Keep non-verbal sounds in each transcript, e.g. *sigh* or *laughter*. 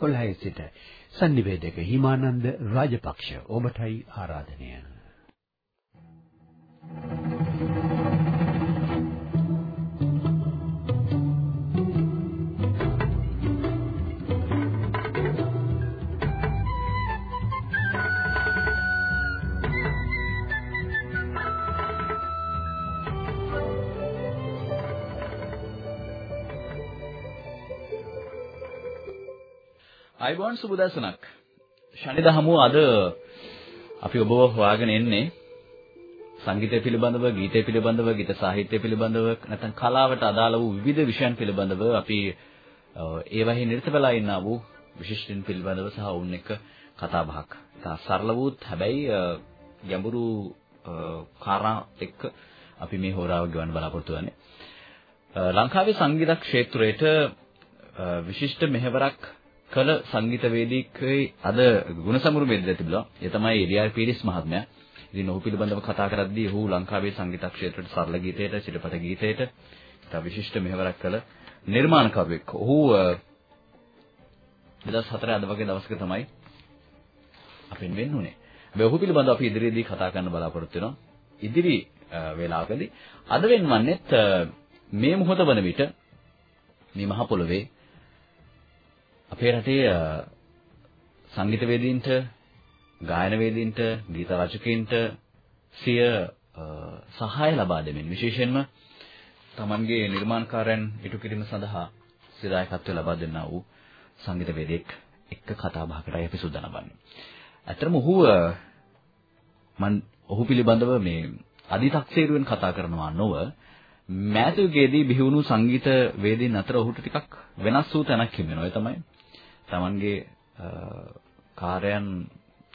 11 සිට සංනිවේදක හිමානන්ද රාජපක්ෂ ඔබටයි ආරාධනය. අයිබෝන් සුබ දසනක්. ශනිදහමුව අද අපි ඔබව හොයාගෙන එන්නේ සංගීතය පිළිබඳව, ගීතය පිළිබඳව, ගීත සාහිත්‍ය පිළිබඳව නැත්නම් කලාවට අදාළ වූ විවිධ විෂයන් පිළිබඳව අපි ඒවහි නිරත වෙලා ඉන්නා වූ විශිෂ්ටින් පිළිබඳව සහ වුන් එක්ක කතා බහක්. ඉතා සරල වූත් හැබැයි ගැඹුරු කාරණා එක්ක අපි මේ හෝරාව ගෙවන්න බලාපොරොත්තු වෙන්නේ. ලංකාවේ සංගීත ක්ෂේත්‍රයට විශිෂ්ට මෙහෙවරක් කළ සංගීතවේදිකේ අද ගුණසමුරු බෙදලා තිබුණා. ඒ තමයි එලියාර් පීරිස් මහත්මයා. ඉතින් ඔහු පිළිබඳව කතා කරද්දී ඔහු ලංකාවේ සංගීත ක්ෂේත්‍රයට සරල ගීතයට, චිත්‍රපට ගීතයට තව විශිෂ්ට මෙහෙවරක් කළ නිර්මාණකරුවෙක්. ඔහු 2004 අද වගේ දවසක තමයි අපෙන් වෙන්න උනේ. හැබැයි ඔහු පිළිබඳව අපි ඉදිරියේදී කතා කරන්න බලාපොරොත්තු වෙනවා. ඉදිරි වේලාවකදී අද වෙනවන්නේත් මේ මොහොත වන විට මේ මහ පොළොවේ අපේ රටේ සංගීතවේදීන්ට ගායනවේදීන්ට ගීත රචකයින්ට සිය සහාය ලබා දෙමින් විශේෂයෙන්ම තමන්ගේ නිර්මාණකාරයන් ඉටු කිරීම සඳහා සිදායකත්වය ලබා දෙන්නා වූ සංගීතවේදියෙක් එක්ක කතා බහකටයි අපි සූදානම් වන්නේ. ඇත්තටම ඔහු මන් ඔහු පිළිබඳව මේ අදි탁සේරුවෙන් කතා කරනවා නොව මෑතකයේදී බිහි වුණු සංගීත වේදීන් අතර ඔහුට ටිකක් වෙනස් වූ තැනක් හිමෙනවා. ඒ තමයි තමන්ගේ කාර්යයන්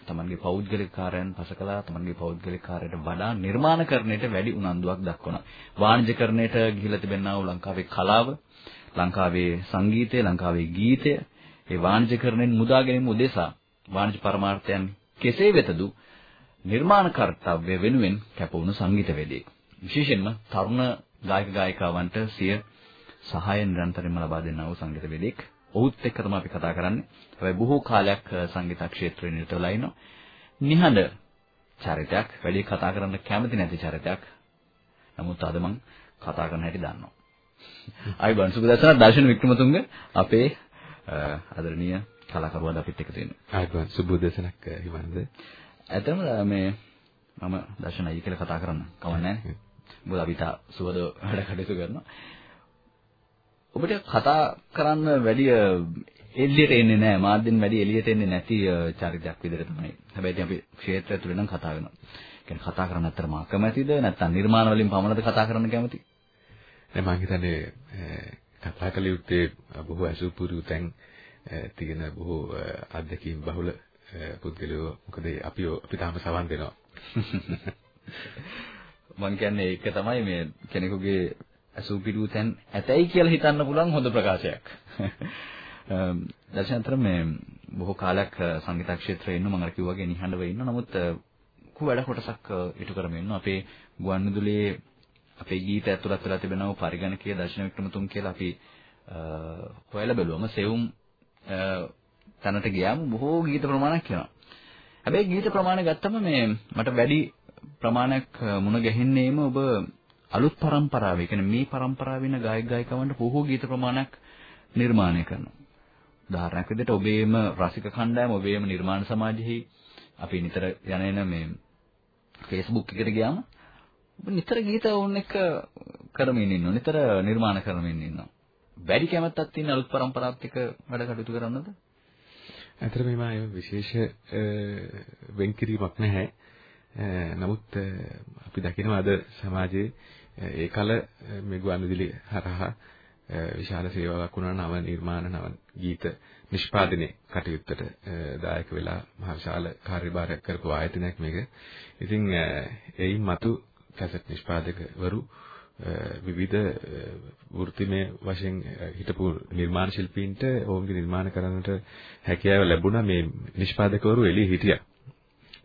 තමන්ගේ පෞද්ගලික කාර්යයන් පසකලා තමන්ගේ පෞද්ගලික කාර්යයට වඩා නිර්මාණකරණයට වැඩි උනන්දුවක් දක්වනවා. වාණිජකරණයට ගිහිලා තිබෙනා වූ ලංකාවේ කලාව, ලංකාවේ සංගීතය, ලංකාවේ ගීතය, ඒ වාණිජකරණයෙන් මුදා ගැනීම උදෙසා වාණිජ පරමාර්ථයන් කෙසේ වෙතදු නිර්මාණ කර්තව්‍ය වෙනුවෙන් කැප වුණු සංගීතවේදියෙක්. විශේෂයෙන්ම තරුණ ගායක ගායිකාවන්ට සිය සහාය නිරන්තරයෙන්ම ලබා දෙන්නා වූ සංගීතවේදියෙක්. ඔහුත් එක්ක තමයි අපි කතා කරන්නේ. හැබැයි බොහෝ කාලයක් සංගීත ක්ෂේත්‍රයේ නිරත වෙලා ඉන්නවා. නිහඬ චරිතයක්, වැඩි කතා කරන්න කැමති නැති චරිතයක්. නමුත් අද මම කතා කරන හැටි දන්නවා. අයිබන් සුබදසන දර්ශන වික්‍රමතුංග අපේ ආදරණීය කලාකරුවාද අපිත් එක්ක තියෙනවා. අයිබන් සුබදසනක් හිමන්ද. ඇත්තම මේ මම දර්ශනයි කියලා කතා කරන්න කවන්නේ නැහැ. මොකද අපි තා සුවද වැඩ කටයුතු කරනවා. ඔබට කතා කරන්න වැඩි එළියට එන්නේ නැහැ. මාධ්‍යෙන් වැඩි එළියට එන්නේ නැති චරිතයක් විදිහට තමයි. හැබැයි ඉතින් අපි ක්ෂේත්‍රය තුළ නම් කතා වෙනවා. කියන්නේ කතා කරන්න අත්‍තරම අකමැතිද? නැත්නම් නිර්මාණ වලින් පමණද කතා කරන්න කැමති? නෑ මම හිතන්නේ කතා කළ යුත්තේ බොහෝ අසුපුරු තැන් තියෙන බොහෝ අත්දැකීම් බහුල පුද්ගලයෝ මොකද අපි අපි තාම සවන් දෙනවා. *laughs* මම කියන්නේ ඒක තමයි මේ කෙනෙකුගේ අසුපිරු තැන් ඇතයි කියලා හිතන්න පුළුවන් හොඳ ප්‍රකාශයක්. *laughs* දර්ශනතර මේ බොහෝ කාලයක් සංගීත ක්ෂේත්‍රයේ ඉන්න මම අර කිව්වාගේ නිහඬව ඉන්න නමුත් කු වැඩ කොටසක් ඉටු කරමින් ඉන්න අපේ ගුවන්විදුලියේ අපේ ගීත ඇතුළත් වෙලා තිබෙනව පරිගණකීය දර්ශන වික්‍රමතුංග කියලා අපි හොයලා බැලුවම සෙවුම් තැනට ගියාම බොහෝ ගීත ප්‍රමාණයක් එනවා. හැබැයි ගීත ප්‍රමාණය ගත්තම මේ මට වැඩි ප්‍රමාණයක් මුණ ගැහෙන්නේම ඔබ අලුත් પરම්පරාවේ කියන්නේ මේ પરම්පරාවේ ඉන්න ගායක ගායිකවන්ට බොහෝ ගීත ප්‍රමාණයක් නිර්මාණය කරනවා. උදාහරණයක් විදිහට ඔබේම රසික කණ්ඩායම ඔබේම නිර්මාණ සමාජෙහි අපි නිතර යන එන මේ Facebook එකට ගියාම නිතර ගීත ඕන් එක කරමින් ඉන්නවා. නිතර නිර්මාණ කරමින් ඉන්නවා. වැඩි කැමැත්තක් තියෙන අලුත් પરම්පරාවත් එක්ක වැඩ කටයුතු කරනවද? ඇත්තට මේවා විශේෂ වෙන්කිරීමක් නැහැ. නමුත් අපි දකිනවා අද සමාජයේ ඒ කල මේ ගුවන්විදුලි හරහා විශාල සේවාවක් වුණා නව නිර්මාණ නව ගීත නිෂ්පාදනයේ කටයුත්තට දායක වෙලා මහ විශාල කාර්යභාරයක් කරපු ආයතනයක් මේක. ඉතින් එයින් මතු කැසට් නිෂ්පාදකවරු විවිධ වෘත්තිමය වශයෙන් හිටපු නිර්මාණ ශිල්පීන්ට ඔවුන්ගේ නිර්මාණ කරන්නට හැකියාව ලැබුණා මේ නිෂ්පාදකවරු එළිය හිටියා.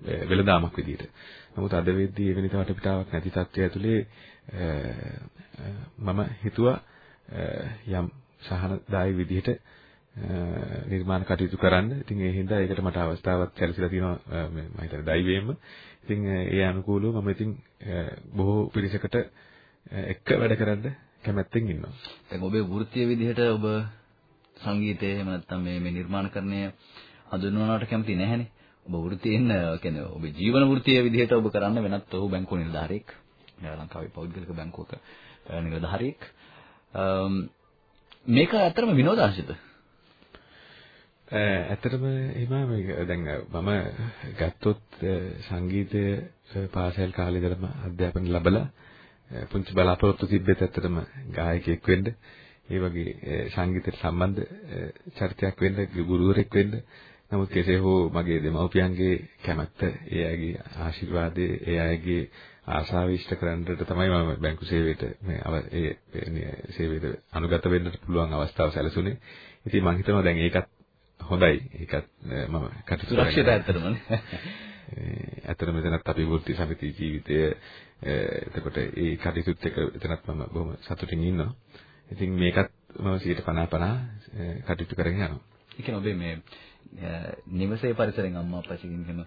වෙළඳාමක් විදියට. නමුත් අද වෙද්දී එවැනි වටපිටාවක් නැති තත්ත්වය ඇතුලේ මම හිතුවා යම් සහනදායී විදිහට නිර්මාණ කටයුතු කරන්න. ඉතින් ඒ හින්දා ඒකට මට අවස්ථාවක් සැලසීලා තියෙනවා මම හිතන්නේ දෛවයෙන්ම. ඉතින් ඒ අනුකූලව මම ඉතින් බොහෝ පිරිසකට එක්ක වැඩ කරන්න කැමැත්තෙන් ඉන්නවා. දැන් ඔබේ වෘත්තීය විදිහට ඔබ සංගීතය එහෙම නැත්නම් මේ මේ නිර්මාණකරණය හඳුන්වනවට කැමති නැහැනේ. ඔබ වෘත්තියෙන් කියන්නේ ඔබේ ජීවන වෘත්තීය විදිහට ඔබ කරන්න වෙනත් ඔහු බැංකුව නිලධාරියෙක්. ලංකාවේ පෞද්ගලික බැංකුවක නිලධාරියෙක්. මේක ඇත්තටම විනෝදාංශද? ඇත්තටම එහෙම මේක දැන් මම ගත්තොත් සංගීතය පාසල් කාලේ ඉඳලම අධ්‍යාපන ලැබලා පුංචි බලාපොරොත්තු තිබ්බෙත් ඇත්තටම ගායකයෙක් වෙන්න ඒ වගේ සංගීතයට සම්බන්ධ චරිතයක් වෙන්න ගුරුවරයෙක් වෙන්න නමුත් කෙසේ හෝ මගේ දෙමව්පියන්ගේ කැමැත්ත ඒ අයගේ ආශිර්වාදය ඒ අයගේ ආශාව ඉෂ්ට කරන්නට තමයි මම බැංකු සේවයට මේ ඒ සේවයට අනුගත වෙන්නට පුළුවන් අවස්ථාව සැලසුනේ. ඉතින් මම හිතනවා දැන් ඒකත් හොඳයි. ඒකත් මම කටයුතු කරන්නේ. සුරක්ෂිත ඇත්තටම. ඇත්තටම මෙතනත් අපි වෘත්ති සමිති ජීවිතය එතකොට ඒ කටයුතුත් එක එතනත් මම බොහොම සතුටින් ඉන්නවා. ඉතින් මේකත් මම 50 50 කටයුතු කරගෙන යනවා. ඒ කියන්නේ ඔබේ මේ නිවසේ පරිසරයෙන් අම්මා අප්පච්චිගෙන් එහෙම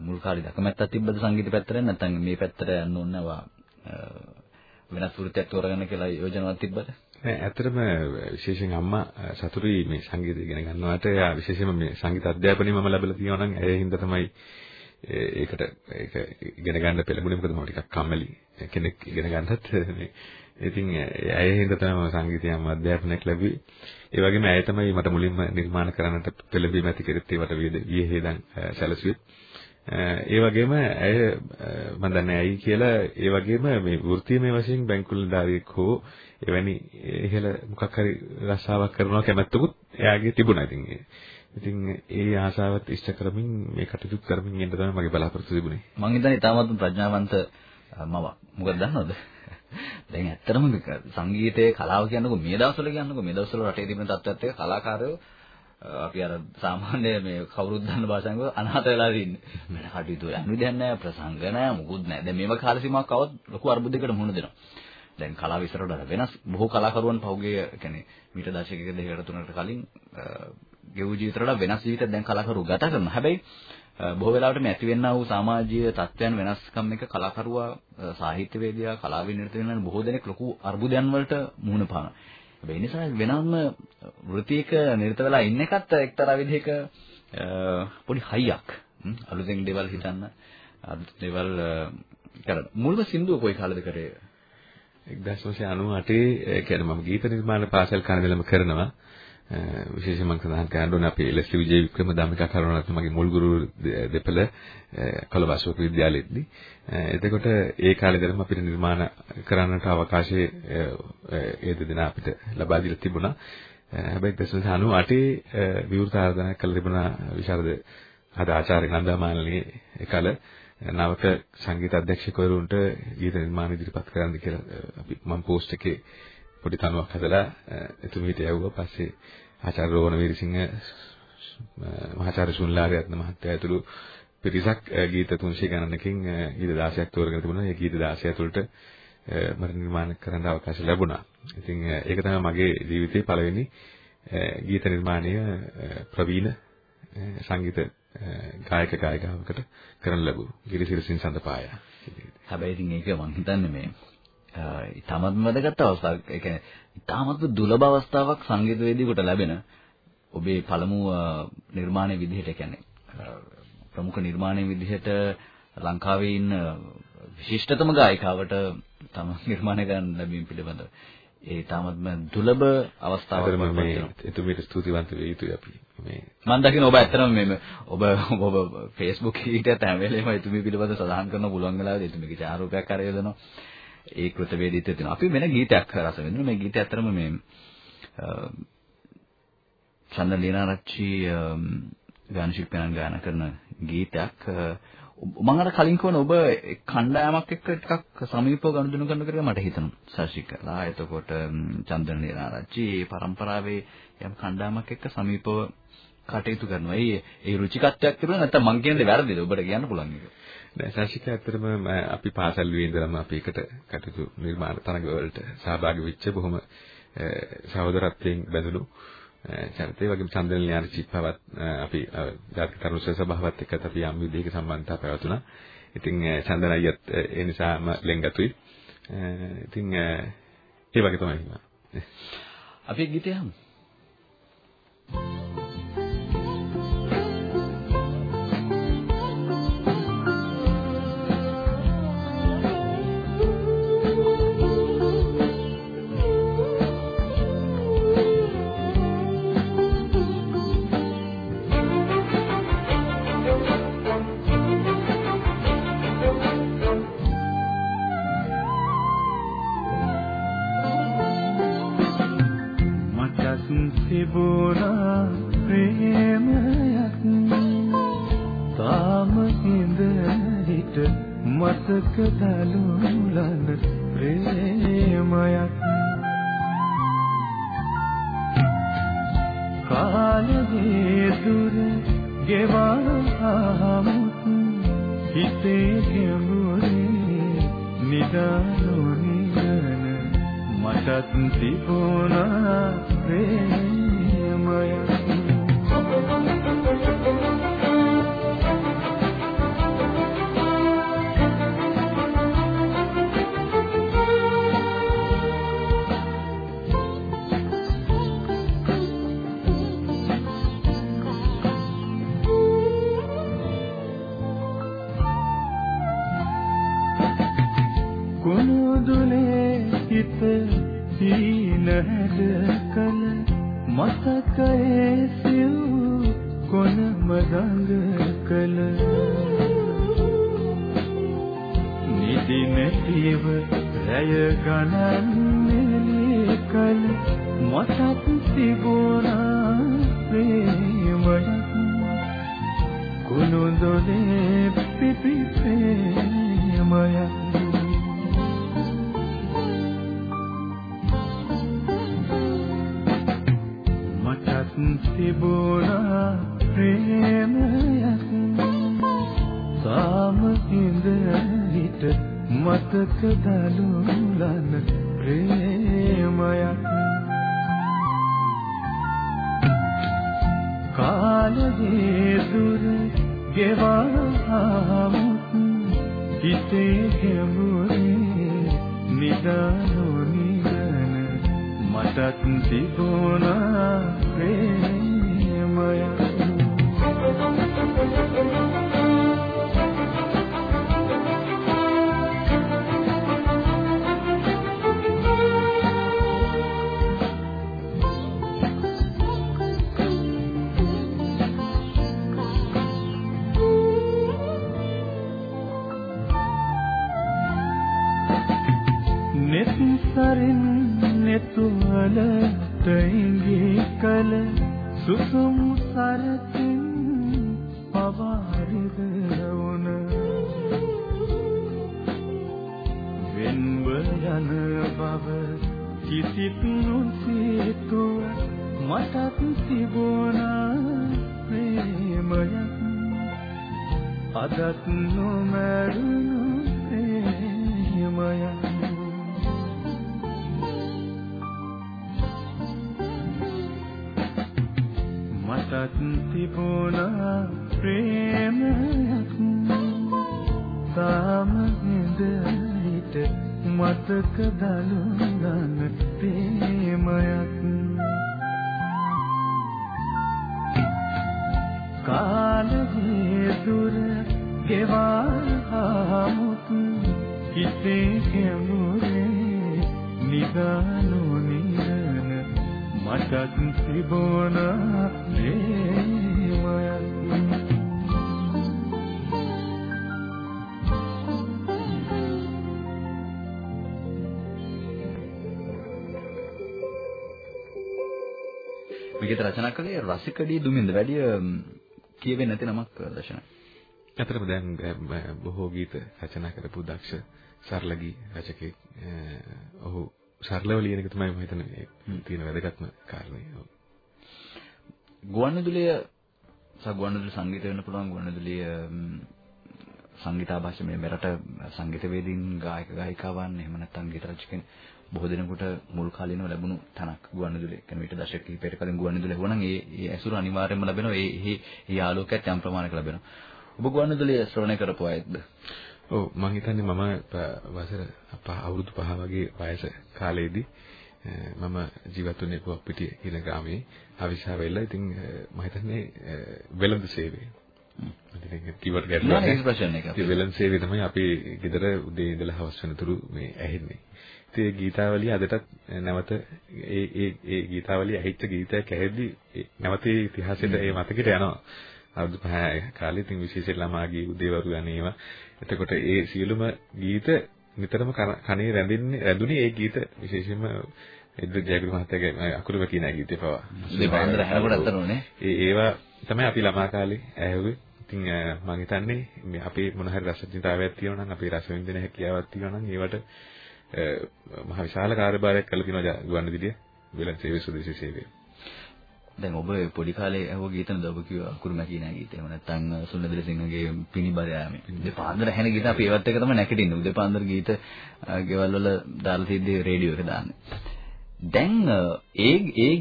මුල් කාලේ දකමැත්තක් තිබ්බද සංගීත පැත්තට? නැත්නම් මේ පැත්තට යන්න ඕන නවා වෙනස් වෘත්තියක් තෝරගන්න කියලා යෝජනාවක් තිබ්බද? නෑ ඇත්තටම විශේෂයෙන් අම්මා සතුටුයි මේ සංගීතය ඉගෙන ගන්නවට එයා විශේෂයෙන්ම මේ සංගීත අධ්‍යාපනය මම ලැබලා තියෙනවා නම් ඒ හින්දා තමයි ඒකට ඒක ඉගෙන ගන්න පෙළඹුණේ. මොකද මම ටිකක් කම්මැලි කෙනෙක් ඉගෙන ගන්නත් මේ ඉතින් ඇය හින්දා තමයි මම සංගීතයම අධ්‍යාපනයක් ලැබුවේ. ඒ වගේම ඇය තමයි මට මුලින්ම නිර්මාණ කරන්නට පෙළඹීම ඇති කරෙත් ඒවට වියහෙදන් සැලසුවේ. ඒ වගේම ඇය මම දන්නේ ඇයි කියලා ඒ වගේම මේ වෘත්තීයමය වශයෙන් බැංකුවලදාරියෙක් හෝ එවැනි ඉහළ මොකක් හරි රස්සාවක් කරනවා කැමැත්තකුත් එයාගේ තිබුණා. ඉතින් ඉතින් ඒ ආසාවත් ඉෂ්ට කරමින් මේ කටයුතු කරමින් ඉන්න තමයි මගේ බලාපොරොත්තු තිබුණේ. මම හිතන්නේ තාමත් ප්‍රඥාවන්ත මම. මොකද දන්නවද? දැන් ඇත්තටම සංගීතයේ කලාව කියනකො මේ දවස්වල කියනකො මේ දවස්වල රටේ තිබෙන තත්ත්වයක් එක්ක කලාකාරයෝ අපි අර සාමාන්‍ය මේ කවුරුත් දන්න භාෂාවෙන් කිව්ව අනාථ වෙලා ඉන්නේ. වෙන කටයුතු යන්න විදියක් නැහැ, ප්‍රසංග නැහැ, මුකුත් නැහැ. දැන් මේව කාල සීමාවක් આવොත් ලොකු අර්බුදයකට මුහුණ දෙනවා. දැන් කලාව ඉස්සරහට වෙනස් බොහෝ කලාකරුවන් පහුගිය කියන්නේ මීට දශකයක දෙකකට තුනකට කලින් ගෙවු ජීවිතවල වෙනස් ජීවිතයක් දැන් කලාකරුවෝ ගත කරනවා. හැබැයි බොහෝ වෙලාවට මේ ඇතිවෙනා වූ සමාජීය තත්ත්වයන් වෙනස්කම් එක කලාකරුවා සාහිත්‍යවේදියා කලාවෙන් නිරත වෙන බොහෝ දෙනෙක් ලොකු අර්බුදයන් වලට මුහුණ පානවා. ඒ නිසා වෙනම වෘත්තියක නිරත වෙලා ඉන්න එකත් එක්තරා විදිහක පොඩි හයියක්. අලුතෙන් දේවල් හිතන්න අලුත් දේවල් කරන. මුල්ම සින්දුව කොයි කාලෙද කරේ? 1998 කියන්නේ මම ගීත නිර්මාණ පාසල් කාලෙදම කරනවා. විශේෂයෙන් මම සඳහන් කරන්න ඕනේ අපේ එල්.එස්. විජේ වික්‍රම ධම්මිකා කරුණාරත්න මගේ මුල් ගුරු දෙපළ කොළඹ අශෝක විද්‍යාලයේදී. එතකොට ඒ කාලේදීම අපිට නිර්මාණ කරන්නට අවකාශය ඒ දෙදෙනා අපිට ලබා දීලා තිබුණා. හැබැයි 1998 විවෘත ආරාධනා කළ තිබුණා විශාරද අද ආචාර්ය නන්දාමාලනී එකල නවක සංගීත අධ්‍යක්ෂකවරුන්ට ගීත නිර්මාණ ඉදිරිපත් කරන්න කියලා අපි මම පෝස්ට් එකේ පොඩි තනුවක් හදලා එතුමීට යවුවා. පස්සේ ආචාර්ය රෝහණ වීරසිංහ මහාචාර්ය සුන්ලාරියත්න මහත්තයා ඇතුළු පිරිසක් ගීත 300 ගණනකින් ගීත 16ක් තෝරගෙන තිබුණා. ඒ ගීත 16 ඇතුළට මට නිර්මාණ කරන්න අවකාශ ලැබුණා. ඉතින් ඒක තමයි මගේ ජීවිතේ පළවෙනි ගීත නිර්මාණය ප්‍රවීණ සංගීත ගායක ගායිකාවකට කරන්න ලැබුවා. ගිරිසිරසින් සඳපාය. හැබැයි ඉතින් ඒක මම හිතන්නේ මේ ඉතාමත්ම වැදගත් අවස්ථාවක්. ඒ කියන්නේ ඉතාමත්ම දුලබ අවස්ථාවක් සංගීතවේදියෙකුට ලැබෙන ඔබේ පළමු නිර්මාණයේ විදිහට කියන්නේ ප්‍රමුඛ නිර්මාණයේ විදිහට ලංකාවේ ඉන්න විශිෂ්ටතම ගායිකාවට තම *laughs* නිර්මාණය කරන්න ලැබීම පිළිබඳව ඒ තාමත්ම දුලබ අවස්ථාවක් මේ එතුමියට ස්තුතිවන්ත වෙ යුතුයි අපි. මේ මම දකින්න ඔබ ඇත්තටම මේ ඔබ ඔබ Facebook එකේ හැම වෙලේම එතුමිය පිළිබඳව සඳහන් කරන්න පුළුවන් වෙලාවෙදී එතුමියගේ චාරූපයක් අරගෙන දෙනවා ඒ කෘතවේදීත්වය තියෙනවා. අපි වෙන ගීතයක් රස විඳිනවා. මේ ගීතය ඇත්තරම මේ චන්දන ලීනාරච්චි ගාන ශිල්පියන් ගායනා කරන ගීතයක් මම අර කලින් කියවන ඔබ කණ්ඩායමක් එක්ක ටිකක් සමීපව ගනුදෙනු කරන කරලා මට හිතෙනවා සශිකලා එතකොට චන්දන ලීනාරච්චි මේ પરම්පරාවේ යම් කණ්ඩායමක් එක්ක සමීපව කටයුතු කරනවා. ඒ ඒ රුචිකත්වයක් තිබුණා නැත්නම් මං කියන්නේ වැරදිද? ඔබට කියන්න පුළුවන් ඒක. දැන් ශාසික ඇත්තටම අපි පාසල් වී ඉඳලම අපි එකට කටයුතු නිර්මාණ තරඟ වලට සහභාගී වෙච්ච බොහොම සහෝදරත්වයෙන් බැඳුණු චරිතය වගේම චන්දන ලියාර චිප්පවත් අපි ජාතික තරුණ සභාවත් එක්කත් අපි යම් විදිහක සම්බන්ධතාව පැවතුණා. ඉතින් චන්දන අයියත් ඒ නිසාම ලෙන්ගතුයි. ඉතින් ඒ වගේ තමයි. අපි ගීතය හමු. Thank you. තරංග කල නිදි නැතිව රැය ගණන් කල මතක් තිබුණා ප්‍රේමයක්. කුණුඳුනේ පිපි ප්‍රේමයක්. තිබුණා ප්‍රේම මතක දලුලන ප්‍රේමයක්. කාලේ දුර ගෙවාමුත් හිතේ ගැඹුරේ නිදානු නිවන. මටත් තිබුණා ප්‍රේමයක්. Thank you. මටත් තිබුණා ප්‍රේමයක්. තාම නේද හිට මතක දලුනන ප්‍රේමයක්. කාලේ දුර ගෙවා මුත් හිතේ කැමුරේ නිදානෝ මටත් තිබුණ ප්‍රේමයක් මේකේ රචනා කළේ රසිකඩී දුමින්ද වැඩි කියවෙන්නේ නැති නමක් දර්ශන. ඇත්තටම දැන් බොහෝ ගීත රචනා කරපු දක්ෂ සරලගී රචකෙක් ඔහු සරලව ලියන එක තමයි මම හිතන්නේ තියෙන වැදගත්ම කාරණේ. ගුවන්විදුලිය සහ ගුවන්විදුලි සංගීතය වෙන්න පුළුවන් ගුවන්විදුලිය සංගීතාභාෂ මේ මෙරට සංගීතවේදීන් ගායක ගායිකාවන් එහෙම නැත්නම් ගීත රචකයන් බොහෝ දෙනෙකුට මුල් කාලිනව ලැබුණු තනක් ගුවන්විදුලිය. කියන්නේ මීට දශක කිහිපයකට කලින් ගුවන්විදුලිය වුණනම් ඒ ඒ ඇසුර අනිවාර්යයෙන්ම ලැබෙනවා. ඒ ඒ ආලෝකයක් යම් ප්‍රමාණයක ලැබෙනවා. ඔබ ගුවන්විදුලිය ශ්‍රවණය කරපු අයෙක්ද? ඔව් මම හිතන්නේ මම වසර අවුරුදු 5 වගේ වයස කාලේදී මම ජීවත් වුණේ පුවප්පිටිය කියන ගාමේ අවිශාවෙල්ල. ඉතින් මම හිතන්නේ වෙළඳ සේවය. ඉතින් කිව්වට ගැටලුවක් නෑ ඒක ප්‍රශ්න එක. ඉතින් වෙළඳ සේවය තමයි අපි ගෙදර උදේ ඉඳලා හවස වෙනතුරු මේ ඇහෙන්නේ. ඉතින් ඒ ගීතාවලිය අදටත් නැවත ඒ ඒ ඒ ගීතාවලිය ඇහිච්ච ගීතයක් ඇහෙද්දි නැවත ඒ ඉතිහාසෙට ඒ මතකෙට යනවා. අවුරුදු 5 කාලේ ඉතින් විශේෂයෙන් ළමාගේ උදේවරු යන්නේවා. එතකොට ඒ සියලුම ගීත නිතරම කනේ රැඳෙන්නේ රැඳුනේ ඒ ගීත විශේෂයෙන්ම ඉද්ද ජයගුරු මහත්තයාගේ අකුරුව කියන ගීතේ පවා. දෙපාන්දර හැරකොට අතරනේ. ඒ ඒවා තමයි අපි ළමා කාලේ ඇහුවේ. ඉතින් මම හිතන්නේ මේ අපේ මොන හරි රසඥතාවයක් තියෙනවා නම් අපේ රස විඳින හැකියාවක් තියෙනවා නම් ඒවට මහ විශාල කාර්යභාරයක් කළ තියෙනවා ගුවන්විදුලිය වෙලන් සේවය සුදේශී සේවය. දැන් ඔබ පොඩි කාලේ ඇහුව ගීත නේද ඔබ කිව්වා අකුරු මැකී නෑ ගීතේ. එහෙම නැත්නම් සුනිල් සිංහගේ පිනිබර යාමේ. දෙපාන්දර ඇහෙන ගීත අපි ඒවත් එක තමයි නැගිටින්නේ. දෙපාන්දර ගීත ගෙවල් වල දාලා තියදී රේඩියෝ එක දාන්නේ. දැන් ඒ ඒ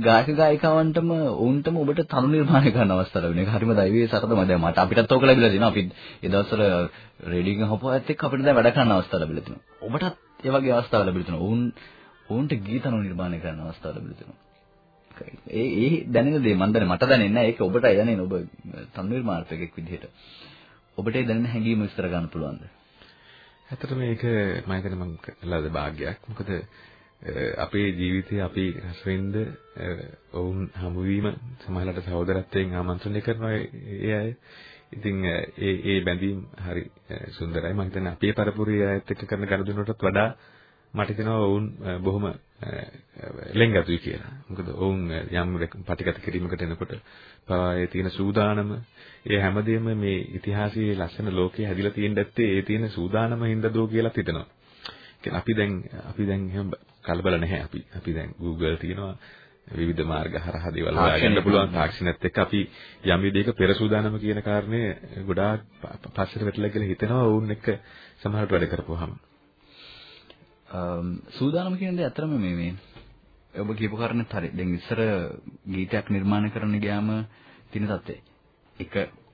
ගායක ගායිකාවන්ටම උන්ටම ඔබට තනු නිර්මාණය කරන්න අවස්ථාව ලැබුණා. ඒක හරිම දෛවයේ සතතම දැන් මට අපිටත් ඕක ලැබිලා තියෙනවා. අපි ඒ දවස්වල රේඩියෝ එකෙන් හොපුවත් එක්ක අපිට දැන් වැඩ කරන්න අවස්ථාව ලැබිලා තියෙනවා. ඔබටත් ඒ වගේ අවස්ථාව ලැබිලා තියෙනවා. උන් උන්ට ගීතනු නිර්මාණය කරන්න අවස්ථාව ලැබිලා තියෙනවා. ඒ ඒ දැනෙන දේ මම දන්නේ මට දැනෙන්නේ නැහැ. ඒක ඔබටයි දැනෙන්නේ. ඔබ තනු නිර්මාණකෙක් විදිහට. ඔබට ඒ දැනෙන හැඟීම විස්තර ගන්න පුළුවන්ද? ඇත්තට මේක මම හිතන්නේ මම ලද භාග්යක්. මොකද අපේ ජීවිතයේ අපි රසවින්ද ඔවුන් හමුවීම සමහරවිට සහෝදරත්වයෙන් ආමන්ත්‍රණය කරනවා ඒ අය. ඉතින් ඒ ඒ බැඳීම් හරි සුන්දරයි. මම හිතන්නේ අපේ පරපුරේ අයත් එක්ක කරන ගනුදෙනුවටත් වඩා මට හිතෙනවා ඔවුන් බොහොම ලෙන්ගතුයි කියලා. මොකද ඔවුන් යම් පටිගත කිරීමකට එනකොට පවා ඒ තියෙන සූදානම ඒ හැමදේම මේ ඉතිහාසයේ ලස්සන ලෝකයේ හැදිලා තියෙන දැත්තේ ඒ තියෙන සූදානම හින්දාදෝ කියලා හිතනවා. කියන්නේ අපි දැන් අපි දැන් එහෙම කලබල නැහැ අපි. අපි දැන් Google තියෙනවා විවිධ මාර්ග හරහා දේවල් හොයාගන්න පුළුවන් තාක්ෂණයත් එක්ක අපි යම් විදිහක පෙර සූදානම කියන කාරණේ ගොඩාක් පස්සට වැටලා කියලා හිතෙනවා වුන් එක්ක සමහරට වැඩ කරපුවාම. Um, සූදානම කියන දේ අතරම මේ මේ ඔබ කියපු කාරණේත් හරි. දැන් ඉස්සර ගීතයක් නිර්මාණය කරන්න ගියාම තියෙන තත්ත්වය. එක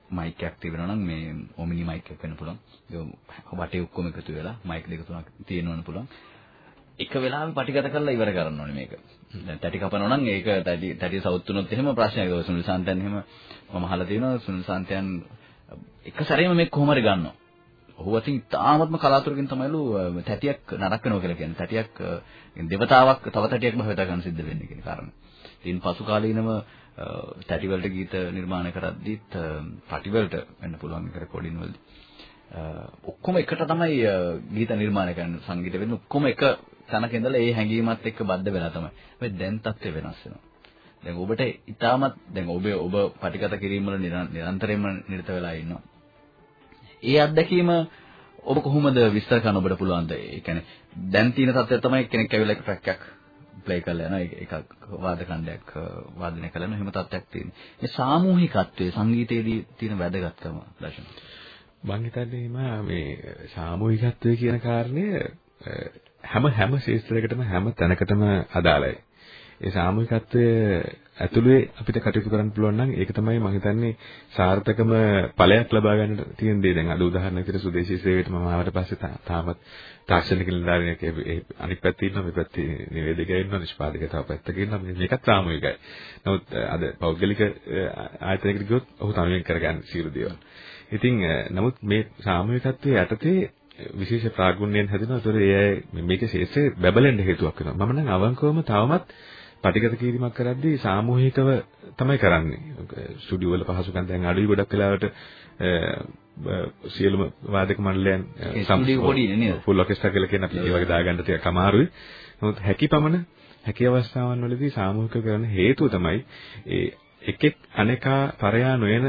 මයික් එකක් තිබෙනවා නම් මේ ඔමිනි මයික් එකක් වෙන්න පුළුවන්. ඒ වටේ ඔක්කොම එකතු වෙලා මයික් දෙක තුනක් තියෙනවන්න පුළුවන්. එක වෙලාවෙ පටිගත කරලා ඉවර කරන්න ඕනේ මේක. දැන් තැටි කපනවා නම් ඒක තැටි තැටි සවුත් වුණොත් එහෙම ප්‍රශ්නයක්. ඒක සුනිල් සාන්තයන් එහෙම මම අහලා තියෙනවා සුනිල් සාන්තයන් එක සැරේම මේක කොහොම හරි ගන්නවා. ඔහු අතින් තාමත්ම කලාතුරකින් තමයිලු තැටියක් නරක වෙනවා කියලා කියන්නේ. තැටියක් දෙවතාවක් තව තැටියක් භාවිත ගන්න සිද්ධ වෙන්නේ කියන කාරණා. ඉතින් පසු කාලීනව තැටි වලට ගීත නිර්මාණය කරද්දිත් පටි වලට වෙන්න පුළුවන් එක රෙකෝඩින් වලදී. ඔක්කොම එකට තමයි ගීත නිර්මාණය කරන්න සංගීත වෙන්නේ ඔක්කොම එක තැනක ඉඳලා ඒ හැඟීමත් එක්ක බද්ධ වෙලා තමයි. මේ දැන් තත්ත්වය වෙනස් වෙනවා. දැන් ඔබට ඊටමත් දැන් ඔබ ඔබ පටිගත කිරීම වල නිරන්තරයෙන්ම නිරත වෙලා ඉන්නවා. ඒ අත්දැකීම ඔබ කොහොමද විස්තර කරන්න ඔබට පුළුවන්ද? ඒ කියන්නේ දැන් තියෙන තත්ත්වය තමයි කෙනෙක් ඇවිල්ලා එක ට්‍රැක් එකක් ප්ලේ කරලා යනවා. එකක් වාද කණ්ඩයක් වාදනය කරන එහෙම තත්ත්වයක් තියෙනවා. මේ සාමූහිකත්වයේ සංගීතයේදී තියෙන වැදගත්කම දර්ශන. මම හිතන්නේ මේ සාමූහිකත්වය කියන කාරණය හැම හැම ශාස්ත්‍රයකටම හැම තැනකටම අදාළයි. ඒ සාමූහිකත්වය ඇතුළේ අපිට කටයුතු කරන්න පුළුවන් නම් ඒක තමයි මම හිතන්නේ සාර්ථකම ඵලයක් ලබා ගන්න තියෙන දේ. දැන් අද උදාහරණයක් විදිහට සුදේශී සේවයට මම ආවට පස්සේ තාමත් තාක්ෂණික නිලධාරියෙක් අනිත් පැත්තේ ඉන්නවා මේ පැත්තේ නිවේදකයා ඉන්නවා නිෂ්පාදකයා තව පැත්තක ඉන්නවා මේකත් සාමූහිකයි. නමුත් අද පෞද්ගලික ආයතනයකට ගියොත් ඔහු තනියෙන් කරගන්න සියලු දේවල්. ඉතින් නමුත් මේ සාමූහිකත්වයේ යටතේ විශේෂ ප්‍රාගුණ්‍යයෙන් හැදෙනවා. ඒතර ඒ අය මේක ශේෂ්ත්‍රේ බබලෙන්න හේතුවක් වෙනවා. මම නම් අවංකවම තවමත් පටිගත කිරීමක් කරද්දී සාමූහිකව තමයි කරන්නේ. ස්ටුඩියෝ වල පහසුකම් දැන් අඩුයි ගොඩක් වෙලාවට සියලුම වාදක මණ්ඩලයන් ස්ටුඩියෝ පොඩි නේද? ෆුල් ඔකෙස්ට්‍රා කියලා කියන අපි ඒ වගේ දාගන්න ටිකක් අමාරුයි. නමුත් හැකියපමණ හැකි අවස්ථාවන් වලදී සාමූහික කරන හේතුව තමයි ඒ එකෙක් අනේකා පරයා නොයන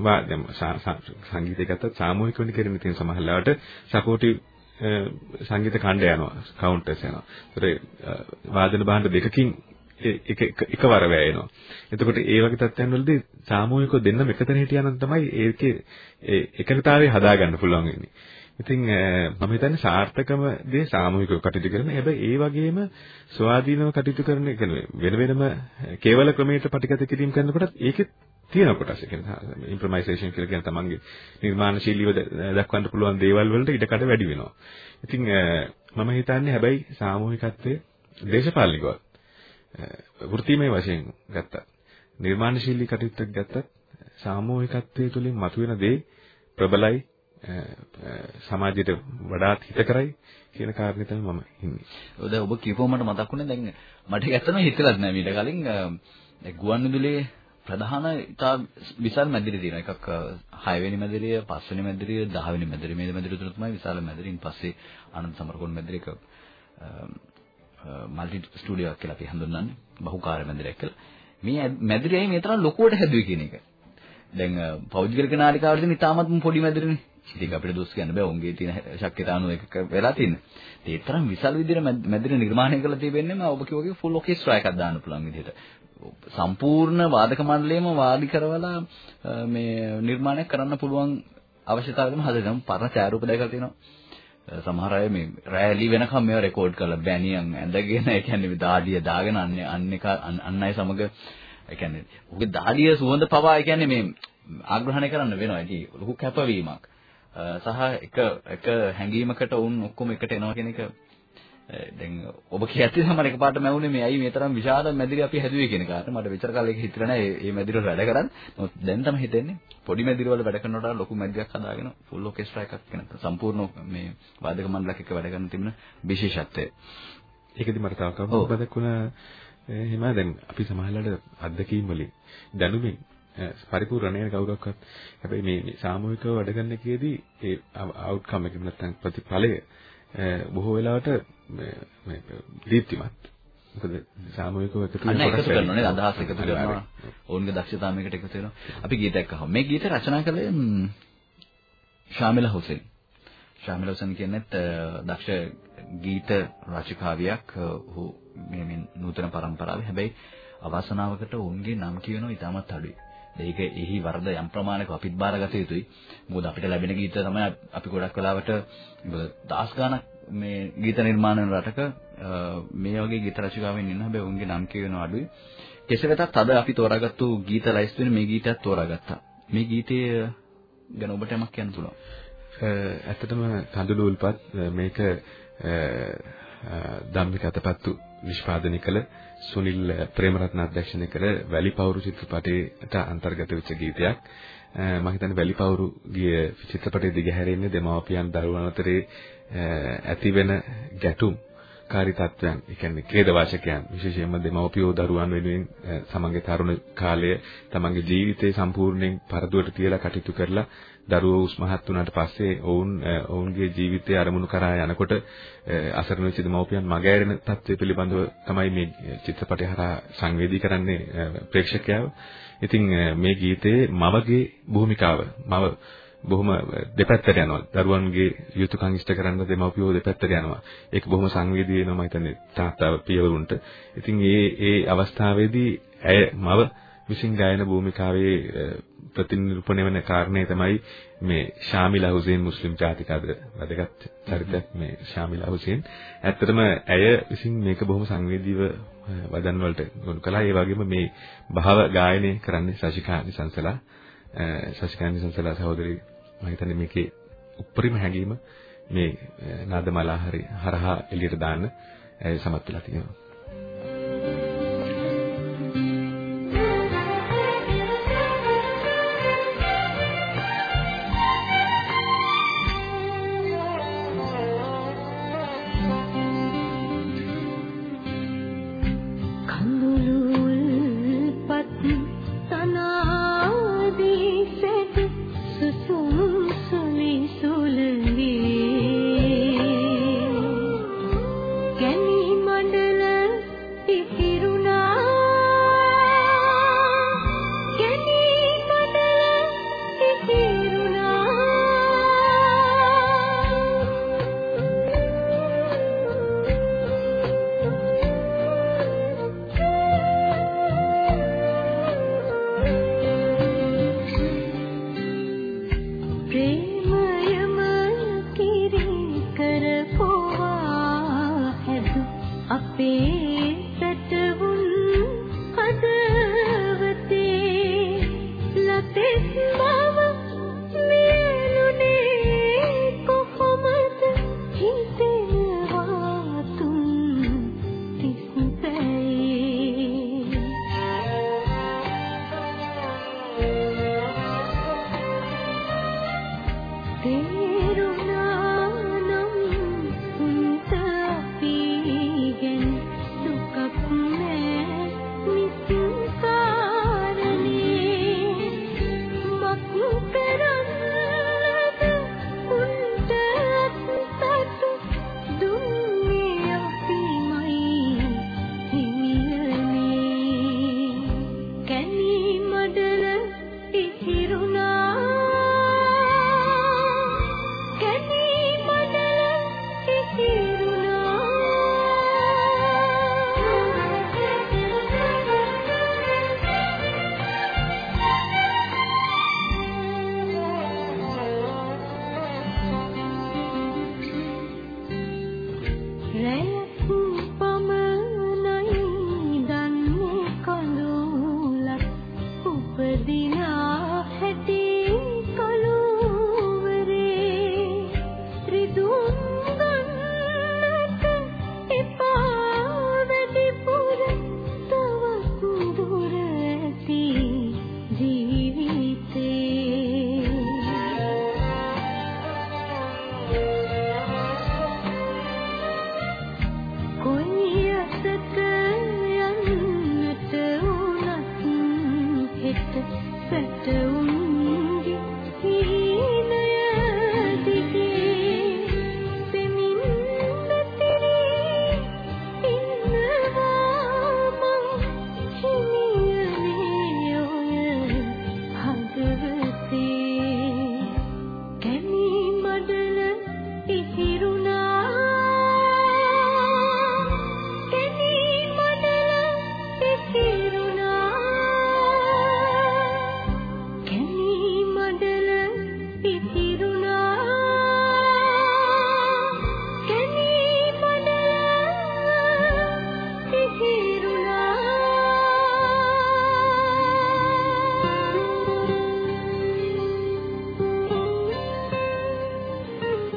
වාද්‍යම සංගීතය ගත්තත් සාමූහික වෙන්න කෙරෙන තියෙන සමහරවිට සපෝටිව් සංගීත ඛණ්ඩ යනවා කවුන්ටර්ස් යනවා. ඒතර වාදන භාණ්ඩ දෙකකින් එක එකවර වැයෙනවා. එතකොට ඒ වගේ තත්ත්වයන් වලදී සාමූහිකව දෙන්නම එකතැන හිටියානම් තමයි ඒකේ එකනතාවය හදාගන්න පුළුවන් වෙන්නේ. ඉතින් මම හිතන්නේ සාර්ථකම දේ සාමූහිකව කටයුතු කරන. හැබැයි ඒ වගේම ස්වාධීනව කටයුතු කරන එක වෙන වෙනම කේවල ක්‍රමයකට ප්‍රතිගත කිරීම කරනකොටත් ඒකෙත් තියෙන කොටස්. ඒ කියන්නේ ඉම්ප්‍රොමයිසේෂන් කියලා කියන තමන්ගේ නිර්මාණශීලීව දක්වන්න පුළුවන් දේවල් වලට ඉඩකඩ වැඩි වෙනවා. ඉතින් මම හිතන්නේ හැබැයි සාමූහිකත්වයේ දේශපාලනිකව වෘත්තිමය වශයෙන් ගත්තත් නිර්මාණශීලී කටයුත්තක් ගත්තත් සාමූහිකත්වයේ තුලින් මතුවෙන දේ ප්‍රබලයි සමාජයට වඩාත් හිතකරයි කියන කාරණේ තමයි මම ඉන්නේ. ඔය දැන් ඔබ කියපුවම මට මතක් වුණේ දැන් මට ඒක ඇත්තම හිතලත් නෑ මීට කලින් ගුවන්විදුලියේ ප්‍රධාන ඉතා විශාල මැදිරි තියෙනවා. එකක් 6 වෙනි මැදිරිය, 5 වෙනි මැදිරිය, 10 වෙනි මැදිරිය. මේ මැදිරිය තුන තමයි විශාල මැදිරියින් පස්සේ ආනන්ද සමරකෝන් මැදිරියක මල්ටි ස්ටුඩියෝ එකක් කියලා අපි හඳුන්වන්නේ. බහුකාර්ය මැදිරියක් කියලා. මේ මැදිරියයි මේ තරම් ලොකුවට හැදුවේ කියන එක. දැන් පෞද්ගලික නාලිකාවල තියෙන ඉතාමත්ම පොඩි මැදිරිනේ. ඉතින් අපිට දොස් කියන්න බෑ. උන්ගේ තියෙන ශක්්‍යතාවු එක වෙලා තියෙන්නේ. ඒ තරම් විශාල විදිහට මැදිරිය නිර්මාණය කරලා තියෙන්නේ මම ඔබ කිව්වගේ ෆුල් ඔකෙස්ට්‍රා එකක් දාන්න පුළුවන් විදිහට. සම්පූර්ණ වාදක මණ්ඩලයම වාදි කරවලා මේ නිර්මාණයක් කරන්න පුළුවන් අවශ්‍යතාවයම හදලා පරණ ඡායාරූප දැකලා තියෙනවා. සමහර අය මේ රෑලි වෙනකම් මේවා රෙකෝඩ් කරලා බැනියන් ඇඳගෙන ඒ කියන්නේ දාඩිය දාගෙන අන්න අන්න එක අන්න අය සමග ඒ කියන්නේ උගේ දාඩිය සුවඳ පවා ඒ කියන්නේ මේ ආග්‍රහණය කරන්න වෙනවා. ඒක ලොකු කැපවීමක්. සහ එක එක හැඟීමකට වුන් ඔක්කොම එකට එනවා කියන එක දැන් ඔබ කියත්තේ තමයි එකපාරට මැවුනේ මේ ඇයි මේ තරම් විශාල මැදිරි අපි හැදුවේ? කියන කාරණා. මට විචාර කාලේ ඒක හිතලා නැහැ මේ මැදිරි වල වැඩ කරන් නමුත් දැන් තමයි හිතෙන්නේ පොඩි මැදිරි වල වැඩ කරනකොට ලොකු මැදිරියක් හදාගෙන ෆුල් ඔකෙස්ට්‍රා එකක් කියන සම්පූර්ණ මේ වාදක මණ්ඩලයක් එක්ක වැඩ කරන තිබෙන විශේෂත්වය. ඒකදී මට තව කවුරුත් බදකුණා එහෙම දැන් අපි සමහරවිට අත්දැකීම් වලින් දැනුමින් පරිපූර්ණ නෑ කවුරක්වත්. හැබැයි මේ සාමූහිකව වැඩ කරන එකේදී ඒ අවුට්කම් එක නැත්නම් ප්‍රතිඵලය බොහෝ වෙලාවට මේ දීප්තිමත්. මොකද සාමූහිකව එකතු වෙන කොටස් කරනවා නේද අදහස් එකතු කරනවා. ඕන්ගේ දක්ෂතාව මේකට එකතු වෙනවා. අපි ගීතයක් අහමු. මේ ගීත රචනා කළේ ශාමිලා හුසේන්. ශාමිලා හුසේන් කියන්නේ දක්ෂ ගීත රචකාවියක්. ඔහු මේ නූතන පරම්පරාවේ හැබැයි අවසනාවකට ඔවුන්ගේ නම් කියනවා ඉතාමත් අඩුයි. ඒක එහි වරද යම් ප්‍රමාණයක අපිත් බාරගත යුතුයි. මොකද අපිට ලැබෙන ගීත තමයි අපි ගොඩක් වෙලාවට දහස් ගාණක් මේ ගීත නිර්මාණ වෙන රටක මේ වගේ ගීත රචිකාවෙන් ඉන්න හැබැයි උන්ගේ නම් කියවෙන අඩුයි. කෙසේ වෙතත් අද අපි තෝරාගත්තු ගීත ලයිස්තුවේ මේ ගීතයත් තෝරාගත්තා. මේ ගීතය ගැන ඔබට යමක් කියන්න පුළුවන්. ඇත්තටම කඳුළු උල්පත් මේක ධම්මික අතපත්තු නිෂ්පාදනය කළ සුනිල් ප්‍රේමරත්න අධ්‍යක්ෂණය කළ වැලිපවුරු චිත්‍රපටයට අන්තර්ගත වෙච්ච ගීතයක්. මම හිතන්නේ වැලිපවුරු ගිය චිත්‍රපටයේ දිගහැරෙන්නේ දෙමාපියන් දරුවන් අතරේ ඇතිවෙන ගැටුම් කාරී තත්වයන් ඒ කියන්නේ ඛේද වාචකයන් විශේෂයෙන්ම දෙමව්පියෝ දරුවන් වෙනුවෙන් තමන්ගේ තරුණ කාලය තමන්ගේ ජීවිතේ සම්පූර්ණයෙන් පරදුවට තියලා කටයුතු කරලා දරුවෝ උස්මහත් වුණාට පස්සේ ඔවුන් ඔවුන්ගේ ජීවිතය අරමුණු කරා යනකොට අසරණ වෙච්ච දෙමව්පියන් මගහැරෙන තත්ත්වය පිළිබඳව තමයි මේ චිත්‍රපටය හරහා සංවේදී කරන්නේ ප්‍රේක්ෂකයව. ඉතින් මේ ගීතයේ මවගේ භූමිකාව මව බොහොම දෙපැත්තට යනවා. දරුවන්ගේ යුතුයකම් ඉෂ්ට කරන්න දෙමව්පියෝ දෙපැත්තට යනවා. ඒක බොහොම සංවේදී වෙනවා මම හිතන්නේ තාත්තා පියවරුන්ට. ඉතින් ඒ ඒ අවස්ථාවේදී ඇය මව විසින් ගායන භූමිකාවේ ප්‍රතිනිරූපණය වෙන කාරණේ තමයි මේ ශාමිලා හුසේන් මුස්ලිම් ජාතික අද වැදගත් චරිතයක් මේ ශාමිලා හුසේන්. ඇත්තටම ඇය විසින් මේක බොහොම සංවේදීව වදන් වලට ගොනු කළා. ඒ වගේම මේ භාව ගායනය කරන්නේ ශශිකා නිසංසලා. ශශිකා නිසංසලා සහෝදරී මම හිතන්නේ මේකේ උප්පරිම හැඟීම මේ නාදමාලා හරි හරහා එළියට දාන්න ඇය සමත් වෙලා තියෙනවා.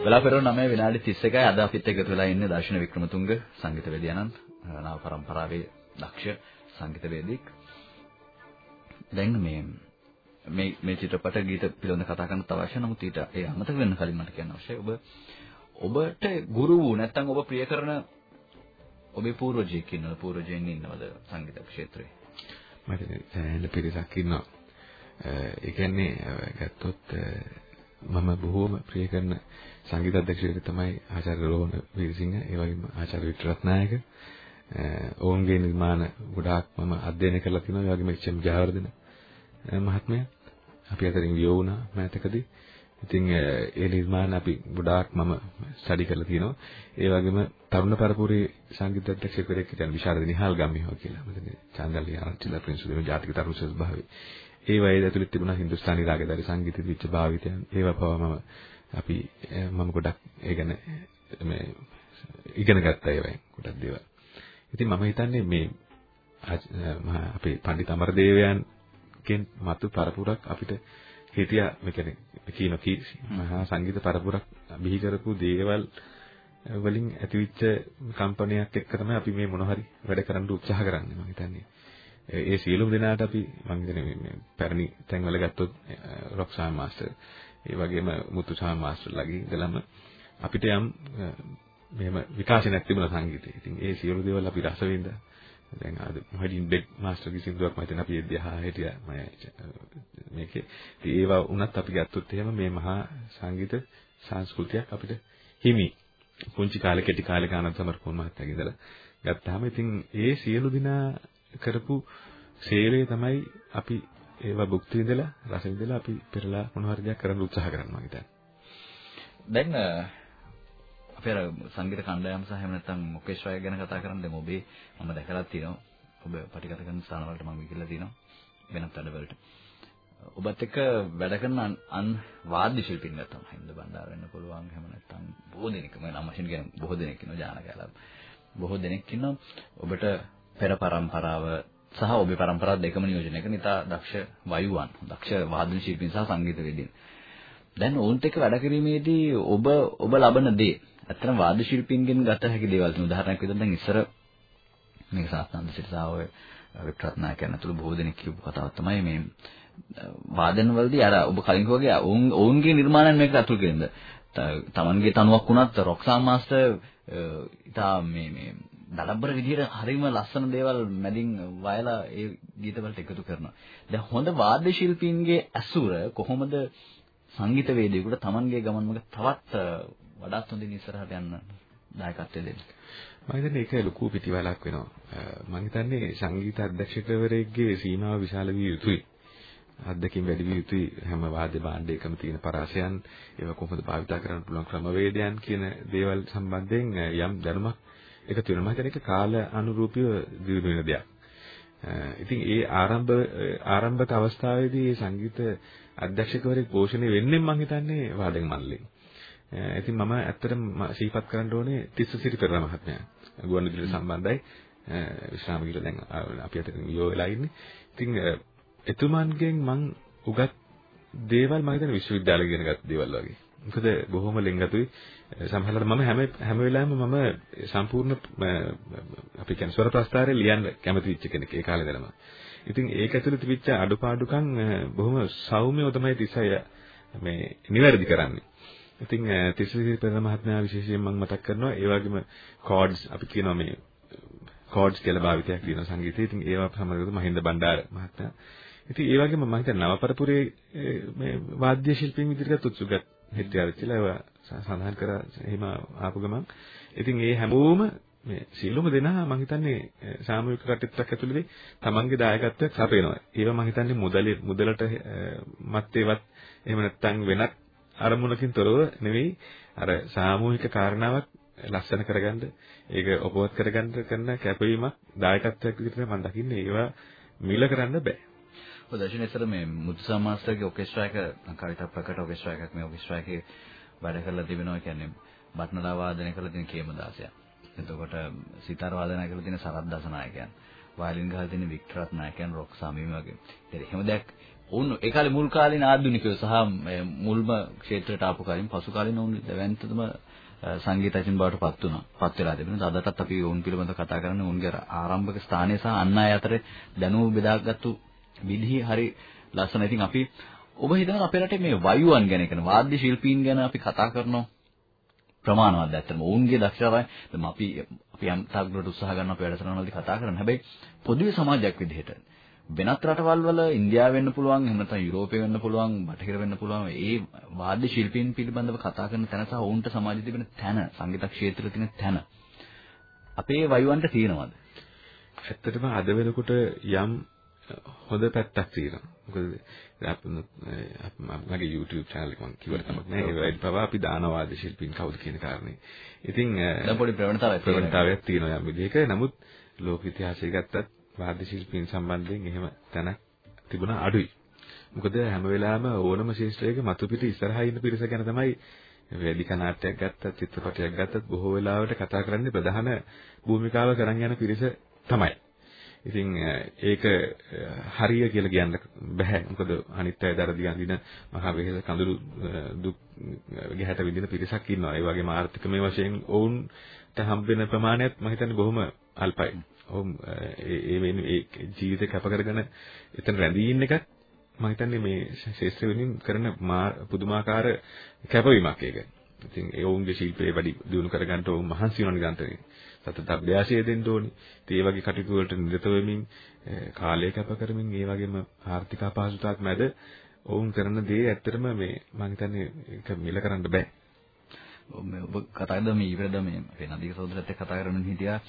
බලාපොරොත්තු 9 විනාඩි 31යි අද අපිත් එකතු වෙලා ඉන්නේ දර්ශන වික්‍රමතුංග සංගීතවේදියාණන් නව පරම්පරාවේ දක්ෂ සංගීතවේදියෙක්. දැන් මේ මේ මේ චිත්‍රපට ගීත පිළිබඳව කතා කරන්න අවශ්‍ය නමුත් ඊට ඒ අමතක වෙන්න කලින් මට කියන්න අවශ්‍යයි. ඔබ ඔබට ගුරු වූ නැත්නම් ඔබ ප්‍රිය කරන ඔබේ පූර්වජයෙක් ඉන්නවද? පූර්වජයන් ඉන්නවද සංගීත ක්ෂේත්‍රයේ? මට සෑහෙන පිරිසක් ඉන්නවා. ඒ කියන්නේ ගත්තොත් මම බොහෝම ප්‍රිය කරන සංගීත අධ්‍යක්ෂකයෙක් තමයි ආචාර්ය රෝහණ වීරසිංහ ඒ වගේම ආචාර්ය වික්ටරත්නායක ඔවුන්ගේ නිර්මාණ ගොඩාක් මම අධ්‍යයනය කරලා තිනවා ඒ වගේම එච්.එම්. ජයවර්ධන මහත්මයා අපි අතරින් වියෝ වුණා මෑතකදී ඉතින් ඒ නිර්මාණ අපි ගොඩාක් මම ස්ටඩි කරලා තියෙනවා. ඒ වගේම තරුණ පරපුරේ සංගීත අධ්‍යක්ෂකවරයෙක් හිටියන් විශාරද නිහාල් ගම්මිහෝ කියලා. මෙතන චන්දල්ලි ආරච්චිලා ප්‍රින්සුදේව ජාතික තරුණ ස්වභාවය. ඒ වගේ ඇතුළත් තිබුණා හින්දුස්ථානි රාගදාරි සංගීතෙ විච්ච භාවිතයන්. ඒවා පවා මම අපි මම ගොඩක් ඒ ගැන මේ ඉගෙන ගත්තා ඒවෙන් ගොඩක් දේවල්. ඉතින් මම හිතන්නේ මේ අපේ පඬිත් අමරදේවයන් කෙන් මතු පරපුරක් අපිට හිටියා මේ කියන්නේ කියන කී මහා සංගීත පරපුරක් බිහි කරපු දේවල් වලින් ඇතිවෙච්ච කම්පනයක් එක්ක තමයි අපි මේ මොන හරි වැඩ කරන්න උත්සාහ කරන්නේ මම හිතන්නේ. ඒ සියලුම දෙනාට අපි මම හිතන්නේ මේ පැරණි තැන්වල ගත්තොත් රොක්සාන් මාස්ටර්. ඒ වගේම මුතුසාන් මාස්ටර්ලාගේ ඉඳලම අපිට යම් මෙහෙම විකාශනයක් තිබුණා සංගීතේ. ඉතින් ඒ සියලු දේවල් අපි රස විඳා. දැන් අද මොහොතින් බෙක් මාස්ටර් කිසිදුවක් මම හිතන අපි එද්දියා හිටියා. මම මේකේ. ඉතින් ඒවා වුණත් අපි ගත්තොත් එහෙම මේ මහා සංගීත සංස්කෘතියක් අපිට හිමි. පුංචි කාලේ කෙටි කාලේ ගානක් සමරපොන් මහත්තයාගේ ඉඳලා ගත්තාම ඉතින් ඒ සියලු දිනා කරපු සේවය තමයි අපි ඒවා භුක්ති විඳලා රස විඳලා අපි පෙරලා මොන හරි දෙයක් කරන්න උත්සාහ කරනවා හිතන්නේ දැන් අපේ අර සංගීත කණ්ඩායම සහ එහෙම නැත්නම් මුකේෂ් රාය ගැන කතා කරන්නේ දැන් ඔබේ මම දැකලා තියෙනවා. ඔබ පටිගත කරන ස්ථාන වලට මම ගිහිල්ලා තියෙනවා. වෙනත් වැඩවලට. ඔබත් එක්ක වැඩ කරන අන් වාද්‍ය ශිල්පීන් ගත්තම හින්ද බණ්ඩාර වෙන්න පුළුවන්. එහෙම නැත්නම් බොහෝ දෙනෙක් මම නම් වශයෙන් කියන බොහෝ දෙනෙක් ඉන්නවා ජානකලා. බොහෝ දෙනෙක් ඉන්නවා. ඔබට පෙර પરම්පරාව සහ ඔබේ પરම්පරාව දෙකම නියෝජනය කරන ඉතා දක්ෂ වයුවන්, දක්ෂ වාදන ශිල්පීන් සහ සංගීතවේදීන්. දැන් ඔවුන්ට එක වැඩ කිරීමේදී ඔබ ඔබ ලබන දේ ඇත්තම වාද ශිල්පීන්ගෙන් ගත හැකි දේවල් තියෙනවා. උදාහරණයක් විදිහට දැන් ඉස්සර මේක සාස්තන්ද සිරිසාව වික්‍රත්නා කියන අතුළු බොහෝ දෙනෙක් කියපු කතාවක් තමයි මේ වාදන වලදී අර ඔබ කලින් කිව්වාගේ ඔවුන් ඔවුන්ගේ නිර්මාණයන් මේකට අතුල් කෙරෙන්න. තමන්ගේ තනුවක් වුණත් රොක්සාන් මාස්ටර් ඉතා මේ මේ දඩබ්බර විදිහට හරිම ලස්සන දේවල් මැදින් වයලා ඒ ගීතවලට එකතු කරනවා. දැන් හොඳ වාද්‍ය ශිල්පීන්ගේ ඇසුර කොහොමද සංගීතවේදියෙකුට තමන්ගේ ගමන් මඟ තවත් වඩාත් හොඳින් ඉස්සරහට යන්න දායකත්වය දෙන්න. මම හිතන්නේ ඒක ලොකු පිටිවලක් වෙනවා. මම හිතන්නේ සංගීත අධ්‍යක්ෂකවරයෙක්ගේ සීමාව විශාල විය යුතුයි. අද්දකින් වැඩි විය යුතුයි හැම වාද්‍ය භාණ්ඩයකම තියෙන පරාසයන් ඒවා කොහොමද භාවිත කරන්න පුළුවන් ක්‍රමවේදයන් කියන දේවල් සම්බන්ධයෙන් යම් දැනුමක් එකතු වෙනවා. මම හිතන්නේ ඒක කාල අනුරූපීව දියුණු වෙන දෙයක්. ඉතින් ඒ ආරම්භ ආරම්භක අවස්ථාවේදී මේ සංගීත අධ්‍යක්ෂකවරයෙක් පෝෂණය වෙන්නේ මම හිතන්නේ වාදක මණ්ඩලයෙන්. ඉතින් මම ඇත්තටම සිහිපත් කරන්න ඕනේ තිස්ස සිරිපෙර මහත්මයා. ගුවන්විදුලියට සම්බන්ධයි. විශ්‍රාම ගිහලා දැන් අපි අතරින් යෝ වෙලා ඉන්නේ. ඉතින් එතුමන්ගෙන් මං උගත් දේවල් මම හිතන්නේ විශ්වවිද්‍යාලේ ඉගෙන ගත්ත දේවල් වගේ. මොකද බොහොම ලෙන්ගතුයි සමහරවිට මම හැම හැම වෙලාවෙම මම සම්පූර්ණ අපි කියන්නේ ස්වර ප්‍රස්තාරය ලියන්න කැමති වෙච්ච කෙනෙක් ඒ කාලේ ඉඳලම. ඉතින් ඒක ඇතුළේ තිබිච්ච අඩුපාඩුකම් බොහොම සෞම්‍යව තමයි තිසය මේ නිවැරදි කරන්නේ. ඉතින් තිස්සී පෙරණ මහත්මයා විශේෂයෙන් මම මතක් කරනවා ඒ වගේම කෝඩ්ස් අපි කියනවා මේ කෝඩ්ස් කියලා භාවිතයක් තියෙන සංගීතයේ. ඉතින් ඒවා සමග මහින්ද බණ්ඩාර මහත්මයා. ඉතින් ඒ වගේම මම හිතන්නේ නවපරපුරේ මේ වාද්‍ය ශිල්පීන් විදිහට උත්සුකත් හිටියාවිච්චිලා ඒවා සඳහන් කරා එහෙම ආපු ගමන්. ඉතින් ඒ හැමෝම මේ සියලුම දෙනා මම හිතන්නේ සාමූහික කටයුත්තක් ඇතුළතදී තමන්ගේ දායකත්වයක් සපයනවා. ඒවා මම හිතන්නේ මුදලේ මුදලට මත්තේවත් එහෙම නැත්නම් වෙනත් අරමුණකින් තොරව නෙවෙයි අර සාමූහික කාරණාවක් ලස්සන කරගන්න ඒක ඔපවත් කරගන්න කරන කැපවීමක් දායකත්වයක් විදිහට මම දකින්නේ ඒවා මිල කරන්න බෑ. ඔය දර්ශනේතර මේ මුතුසා මාස්ටර්ගේ ඔකෙස්ට්‍රා එක කවිතා ප්‍රකට ඔකෙස්ට්‍රා එකක් මේ ඔකෙස්ට්‍රා එකේ වැඩ කරලා තිබෙනවා කියන්නේ බටනලා වාදනය කරලා තියෙන කේමදාසයා. එතකොට සිතාර වාදනය කරලා තියෙන සරත් දසනායකයන්. වයලින් ගහලා තියෙන වික්ටර් රත්නායකයන් රොක් සාමීම වගේ. ඉතින් එහෙම දෙයක් උන් ඒ කාලේ මුල් කාලින ආධුනිකයෝ සහ මුල්ම ක්ෂේත්‍රයට ආපු කාලින් පසු කාලින උන් දැවැන්තම සංගීතඥයන් බවට පත් වුණා. පත් වෙලා තිබෙනවා. අදටත් අපි උන් පිළිබඳව කතා කරන්නේ උන්ගේ ආරම්භක ස්ථානය සහ අන් අය අතර දැනුම බෙදාගත්තු විදිහ හරි ලස්සන. ඉතින් අපි ඔබ හිතනවා අපේ රටේ මේ වයුවන් ගැන කියන වාද්‍ය ශිල්පීන් ගැන අපි කතා කරනවා. ප්‍රමාණවත් ඇත්තටම. ඔවුන්ගේ දක්ෂතාවය. දැන් අපි අපි යම් තාක් දුරට උත්සාහ කරනවා අපේ වැඩසටහනවලදී කතා කරන්න. හැබැයි පොදුවේ සමාජයක් විදිහට වෙනත් රටවල් වල ඉන්දියාව වෙන්න පුළුවන් එහෙම නැත්නම් යුරෝපේ වෙන්න පුළුවන් බටහිර වෙන්න පුළුවන්. ඒ වාද්‍ය ශිල්පීන් පිළිබඳව කතා කරන තැන සහ ඔවුන්ට සමාජයේ තිබෙන තැන සංගීත ක්ෂේත්‍රයේ තියෙන තැන අපේ වයුවන්ට තියෙනවද? ඇත්තටම අද වෙනකොට යම් හොඳ පැත්තක් තියෙනවා මොකද මගේ YouTube channel එක මම කිව්වට කමක් නැහැ ඒ වෙලාවට පවා අපි දානවාද ශිල්පීන් කවුද කියන කාරණේ. ඉතින් දැන් පොඩි ප්‍රවණතාවයක් ප්‍රවණතාවයක් තියෙනවා යම් විදිහක. නමුත් ලෝක ඉතිහාසය ගත්තත් වාද්‍ය ශිල්පීන් සම්බන්ධයෙන් එහෙම තැනක් තිබුණා අඩුයි. මොකද හැම වෙලාවෙම ඕනම ශිෂ්ටයක මතු පිට ඉස්සරහා ඉන්න පිරිස ගැන තමයි වේදිකා නාට්‍යයක් ගත්තත් චිත්‍රපටයක් ගත්තත් බොහෝ වෙලාවට කතා කරන්නේ ප්‍රධාන භූමිකාව කරන් යන පිරිස තමයි. ඉතින් ඒක හරිය කියලා කියන්න බෑ. මොකද අනිත් අය දරදි අඳින මහා වෙහෙස කඳුළු දුක් ගැහැට විඳින පිරිසක් ඉන්නවා. ඒ වගේම ආර්ථිකමය වශයෙන් ඔවුන්ට හම්බෙන ප්‍රමාණයත් මම හිතන්නේ බොහොම අල්පයි. ඔවුන් ඒ වෙන ඒ ජීවිතේ කැප කරගෙන එතන රැඳී ඉන්න එකත් මම හිතන්නේ මේ ශේෂ්ත්‍ර වෙනින් කරන පුදුමාකාර කැපවීමක් ඒක. ඉතින් ඒ ඔවුන්ගේ ශිල්පේ වැඩි දියුණු කරගන්න ඔවුන් මහන්සි වෙනවා නිරන්තරයෙන්. සතත අභ්‍යාසය දෙන්න ඕනි. ඉතින් ඒ වගේ කටයුතු වලට නිරත වෙමින් කාලය කැප කරමින් ඒ වගේම ආර්ථික අපහසුතාවක් මැද ඔවුන් කරන දේ ඇත්තටම මේ මම හිතන්නේ ඒක මිල කරන්න බෑ. ඔබ කතා කරද්දී මේ ඉවරද මේ වෙනදී සහෝදරත් එක්ක කතා කරමින් හිටියා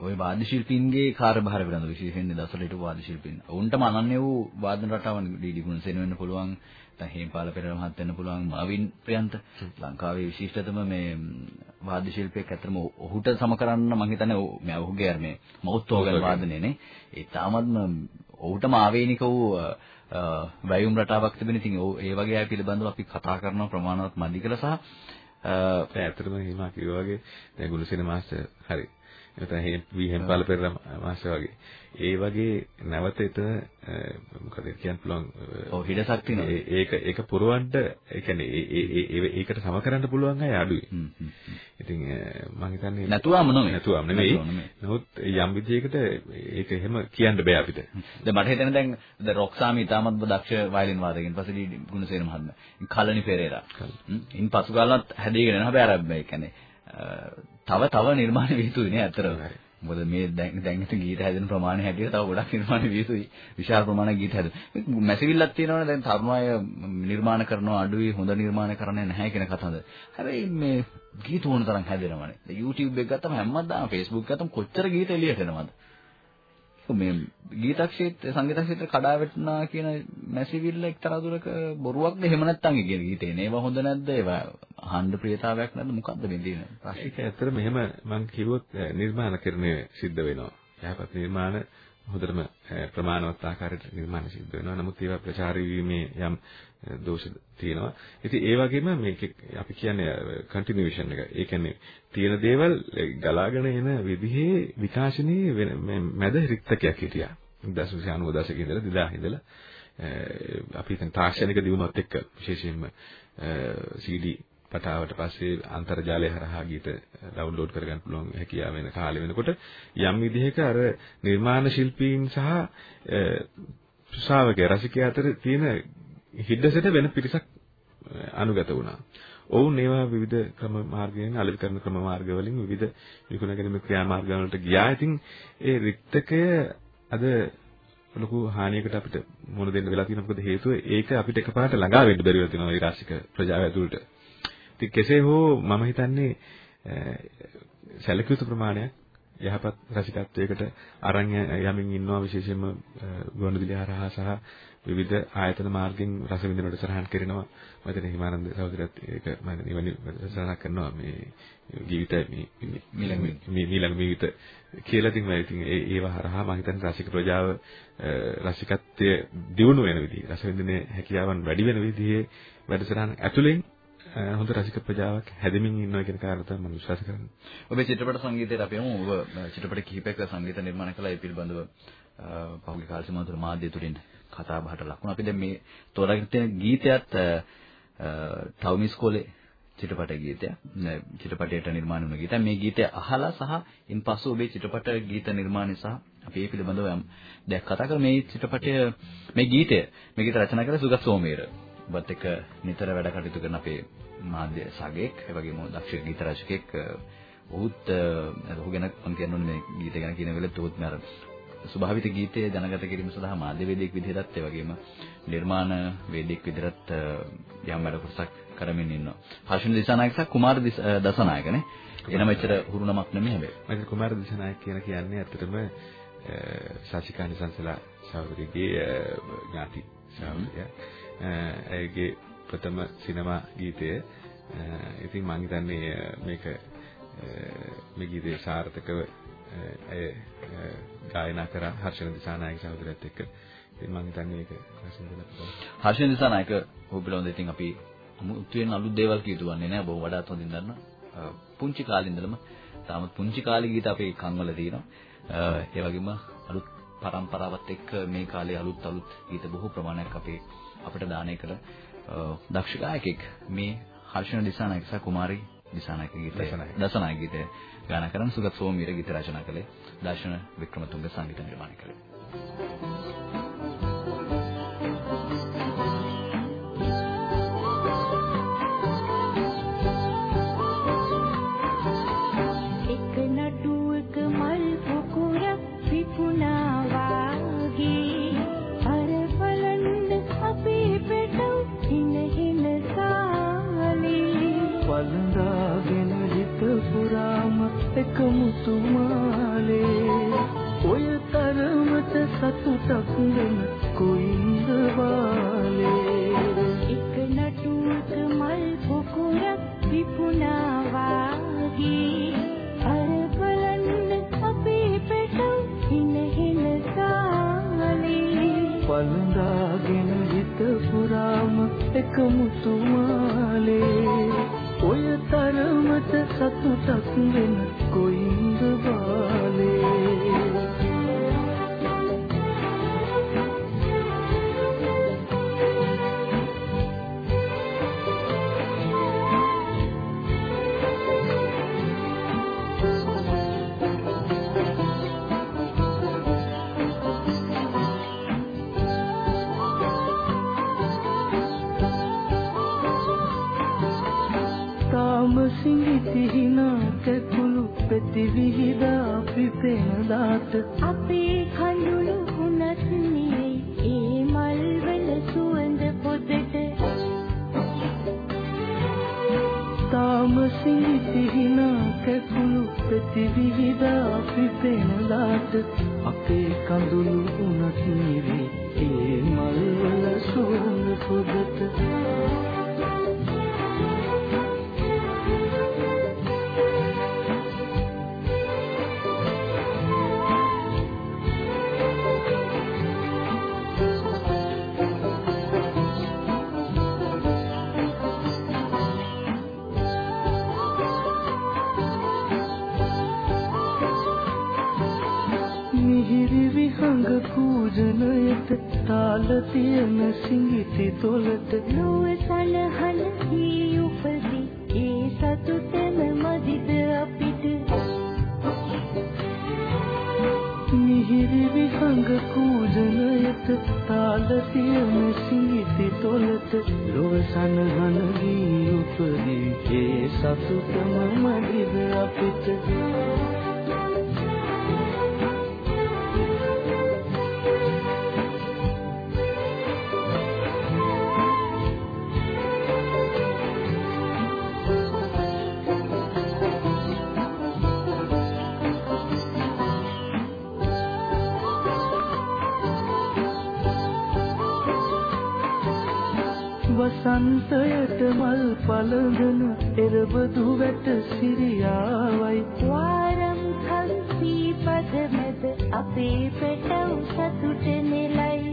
ওই වාද්‍ය ශිල්පීන්ගේ කාර්යභාර පිළිබඳව විශේෂයෙන් දසල හිටපු වාද්‍ය ශිල්පීන්. උන්ටම අනන්‍ය වූ වාදන රටාවන් ඩීඩි ගුණසේන වෙන්න පුළුවන්, දැන් හේම්පාල පෙරේර මහත් වෙන්න පුළුවන්, මාවින් ප්‍රියන්ත. ලංකාවේ විශිෂ්ටතම මේ වාද්‍ය ශිල්පියෙක් ඇත්තම ඔහුට සම කරන්න මම හිතන්නේ මේ ඔහුගේ අර මේ මෞත්ෝගන වාදනයනේ. ඒ තාමත්ම ඔහුටම ආවේනික වූ වැයුම් රටාවක් තිබෙන ඉතින් ඒ වගේ අය පිළිබඳව අපි කතා කරන ප්‍රමාණවත් මදි කියලා සහ ඇත්තටම හිමා කිව්වා වගේ දැන් ගුණසේන මාස්ටර් හරි නැත්නම් වී හෙම්පාල පෙරේරා මාස්ටර් වගේ. ඒ වගේ නැවත එතන මොකද කියන්න පුළුවන් ඔව් හිඩසක් තියෙනවා. ඒක ඒක පුරවන්න ඒ කියන්නේ ඒකට සම කරන්න පුළුවන් අය අඩුයි. ඉතින් මම හිතන්නේ නැතුවම නෙමෙයි. නැතුවම නෙමෙයි. නමුත් යම් විදියකට ඒක එහෙම කියන්න බෑ අපිට. දැන් මට හිතෙන දැන් ද රොක්සාමි ඊටමත් දක්ෂ වයලින් වාදකයන් පස්සේ ගුණසේන මහත්මයා. කලනි පෙරේරා. ඉන් පසු කාලවත් හැදීගෙන යනවා හැබැයි අර ඒ කියන්නේ තව තව නිර්මාණ විහිතුයි නේ අතරම. මොකද මේ දැන් දැන් ඉතින් ගීත හැදෙන ප්‍රමාණය හැටියට තව ගොඩක් නිර්මාණ විහිතුයි. විශාල ප්‍රමාණයක් ගීත හැදෙන. මැසිවිල්ලක් තියෙනවනේ දැන් තරුණ අය නිර්මාණ කරනවා අඩුයි හොඳ නිර්මාණ කරන්නේ නැහැ කියන කතාවද. හැබැයි මේ ගීත ඕන තරම් හැදෙනවනේ. YouTube එක ගත්තම හැමදාම Facebook ගත්තම කොච්චර ගීත එළියට එනවද? මේ ගීත ක්ෂේත්‍ර සංගීත ක්ෂේත්‍ර කඩා වැටුණා කියන මැසිවිල්ල එක්තරා දුරක බොරුවක්ද? එහෙම නැත්නම් ඒ කියන ගීතේ නේවා හොඳ නැද්ද? ඒවා අහන්න ප්‍රියතාවයක් නැද්ද? මොකද්ද මේ දින ඒක ඇත්තට මෙහෙම මම කිව්වොත් නිර්මාණකරණය සිද්ධ වෙනවා. යහපත් නිර්මාණ හොඳටම ප්‍රමාණවත් ආකාරයට නිර්මාණ සිද්ධ වෙනවා. නමුත් ඒවා ප්‍රචාරය වීමේ යම් දෝෂ තියෙනවා. ඉතින් ඒ වගේම මේක අපි කියන්නේ කන්ටිනියුේෂන් එක. ඒ කියන්නේ තියෙන දේවල් ගලාගෙන එන විදිහේ විකාශනයේ මැද රික්තකයක් හිටියා. 1990 දශකයේ ඉඳලා 2000 ඉඳලා අපි දැන් තාක්ෂණික දියුණුවත් එක්ක විශේෂයෙන්ම CD පටාවට පස්සේ අන්තර්ජාලය හරහා ගීත ඩවුන්ලෝඩ් කරගන්න පුළුවන් හැකියාව වෙන කාලෙ වෙනකොට යම් විදිහක අර නිර්මාණ ශිල්පීන් සහ ශ්‍රාවකයා රසිකයා අතර තියෙන හිඩසට වෙන පිරිසක් අනුගත වුණා. ඔවුන් ඒවා විවිධ ක්‍රම මාර්ගයෙන් අලෙවි කරන ක්‍රම මාර්ග වලින් විවිධ විකුණ ගැනීම ක්‍රියා මාර්ග වලට ගියා. ඉතින් ඒ රික්තකය අද ලොකු හානියකට අපිට මුහුණ දෙන්න වෙලා තියෙනවා. මොකද හේතුව ඒක අපිට එකපාරට ළඟා වෙන්න බැරි වෙලා තියෙනවා ඊරාශික ප්‍රජාව ඇතුළට. ඉතින් කෙසේ හෝ මම හිතන්නේ සැලකිය යුතු ප්‍රමාණයක් යහපත් රසිකත්වයකට අරන් යමින් ඉන්නවා විශේෂයෙන්ම ගුවන්විදුලි හරහා සහ විවිධ ආයතන මාර්ගෙන් රස විඳිනවට සරහන් කරනවා. මම හිතන්නේ හිමානන්ද සහෝදරයත් ඒක මම නිවනි සරහන් කරනවා. මේ ජීවිත මේ මීළඟ ජීවිත. කියලා ඉතින් මම ඉතින් ඒව හරහා මම හිතන්නේ රසික ප්‍රජාව රසිකත්වයේ දියුණු වෙන විදිහ රස විඳිනේ හැකියාවන් වැඩි වෙන විදිහේ වැඩසටහන් ඇතුලෙන් හොඳ රසික ප්‍රජාවක් හැදෙමින් ඉන්නවා කියන කාරණා තමයි මම විශ්වාස කරන්නේ. ඔබේ චිත්‍රපට සංගීතයට අපි යමු. ඔබ චිත්‍රපට කිහිපයක සංගීත නිර්මාණ කළා. ඒ පිළිබඳව පහුගිය කාල තුළ මාධ්‍ය තුලින් කතා බහට ලකුණු. අපි දැන් මේ තෝරාගෙන තියෙන ගීතයත් ටවුන් ඉස්කෝලේ චිත්‍රපට ගීතයක්. චිත්‍රපටයට නිර්මාණය වුණ ගීතයක්. මේ ගීතය අහලා සහ ඉන්පසු ඔබේ චිත්‍රපට ගීත නිර්මාණය සහ අපි ඒ පිළිබඳව යම් දෙයක් කතා කරමු. මේ චිත්‍රපටය මේ ගීතය මේ ගීත රචනා කළේ සුගත් සෝමේර. ඔබත් එක්ක නිතර වැඩ කටයුතු කරන අපේ මාධ්‍ය සාගයෙක්, ඒ වගේම දක්ෂ ගීත රචකෙක් ඔහුත් ඔහු ගැන මම කියන්න ඕනේ මේ ගීත ගැන කියන වෙලෙත් ඔහුත් මම ස්වභාවිත ගීතය ජනගත කිරීම සඳහා මාධ්‍ය වේදිකෙක් විදිහටත් ඒ වගේම නිර්මාණ වේදිකෙක් විදිහටත් යම් වැඩ කොටසක් කරමින් ඉන්නවා. හර්ෂණ දිසානායක සහ කුමාර දසනායකනේ. එනම එච්චර හුරු නමක් නෙමෙයි හැබැයි. මම කුමාර දිසානායක කියන කියන්නේ ඇත්තටම ශාසිකානි සංසලා සහෝදරියගේ ඥාති සහෝදරිය. ඇයගේ ප්‍රථම සිනමා ගීතය. ඉතින් මම හිතන්නේ මේක මේ ගීතේ සාර්ථකව ඇය ගායනා කරා හර්ෂණ දිසානායක සහෝදරයත් එක්ක. ඉතින් මම හිතන්නේ ඒක දෙන්න පුළුවන්. හර්ෂණ දිසානායක පිළිබඳව ඉතින් අපි අමුතු වෙන අලුත් දේවල් කියතුවන්නේ නැහැ. බොහොම වඩාත් හොඳින් දන්නවා. පුංචි කාලේ ඉඳලම තාමත් පුංචි කාලේ ගීත අපේ කන්වල තියෙනවා. ඒ වගේම අලුත් පරම්පරාවත් එක්ක මේ කාලේ අලුත් අලුත් ගීත බොහෝ ප්‍රමාණයක් අපේ අපිට දානය කළ දක්ෂ ගායකෙක් මේ හර්ෂණ දිසානායක සහ කුමාරී දිසානායක ගීතය දසනායක ගීතය ගායනා කරන සුගත සෝමීර ගීත රචනා කළේ. දර්ශන වික්‍රමතුංග සංගීත නිර්මාණය කළේ. තියෙන සිඟිති තොලට නුවසන හලහී උපදී. ඒ සතුටම මදිද අපිට? මිහිරි විහංග කූජනයට තාල තියෙන සිඟිති තොලට ලොවසන හනගී උපදී. ඒ සතුටම මදිද අපිට වසන්තයට මල් පළඳන එරබදු වැට සිරියාවයි. වාරම් කල්පී පදමද අපේ පෙටව සතුට නෙලයි.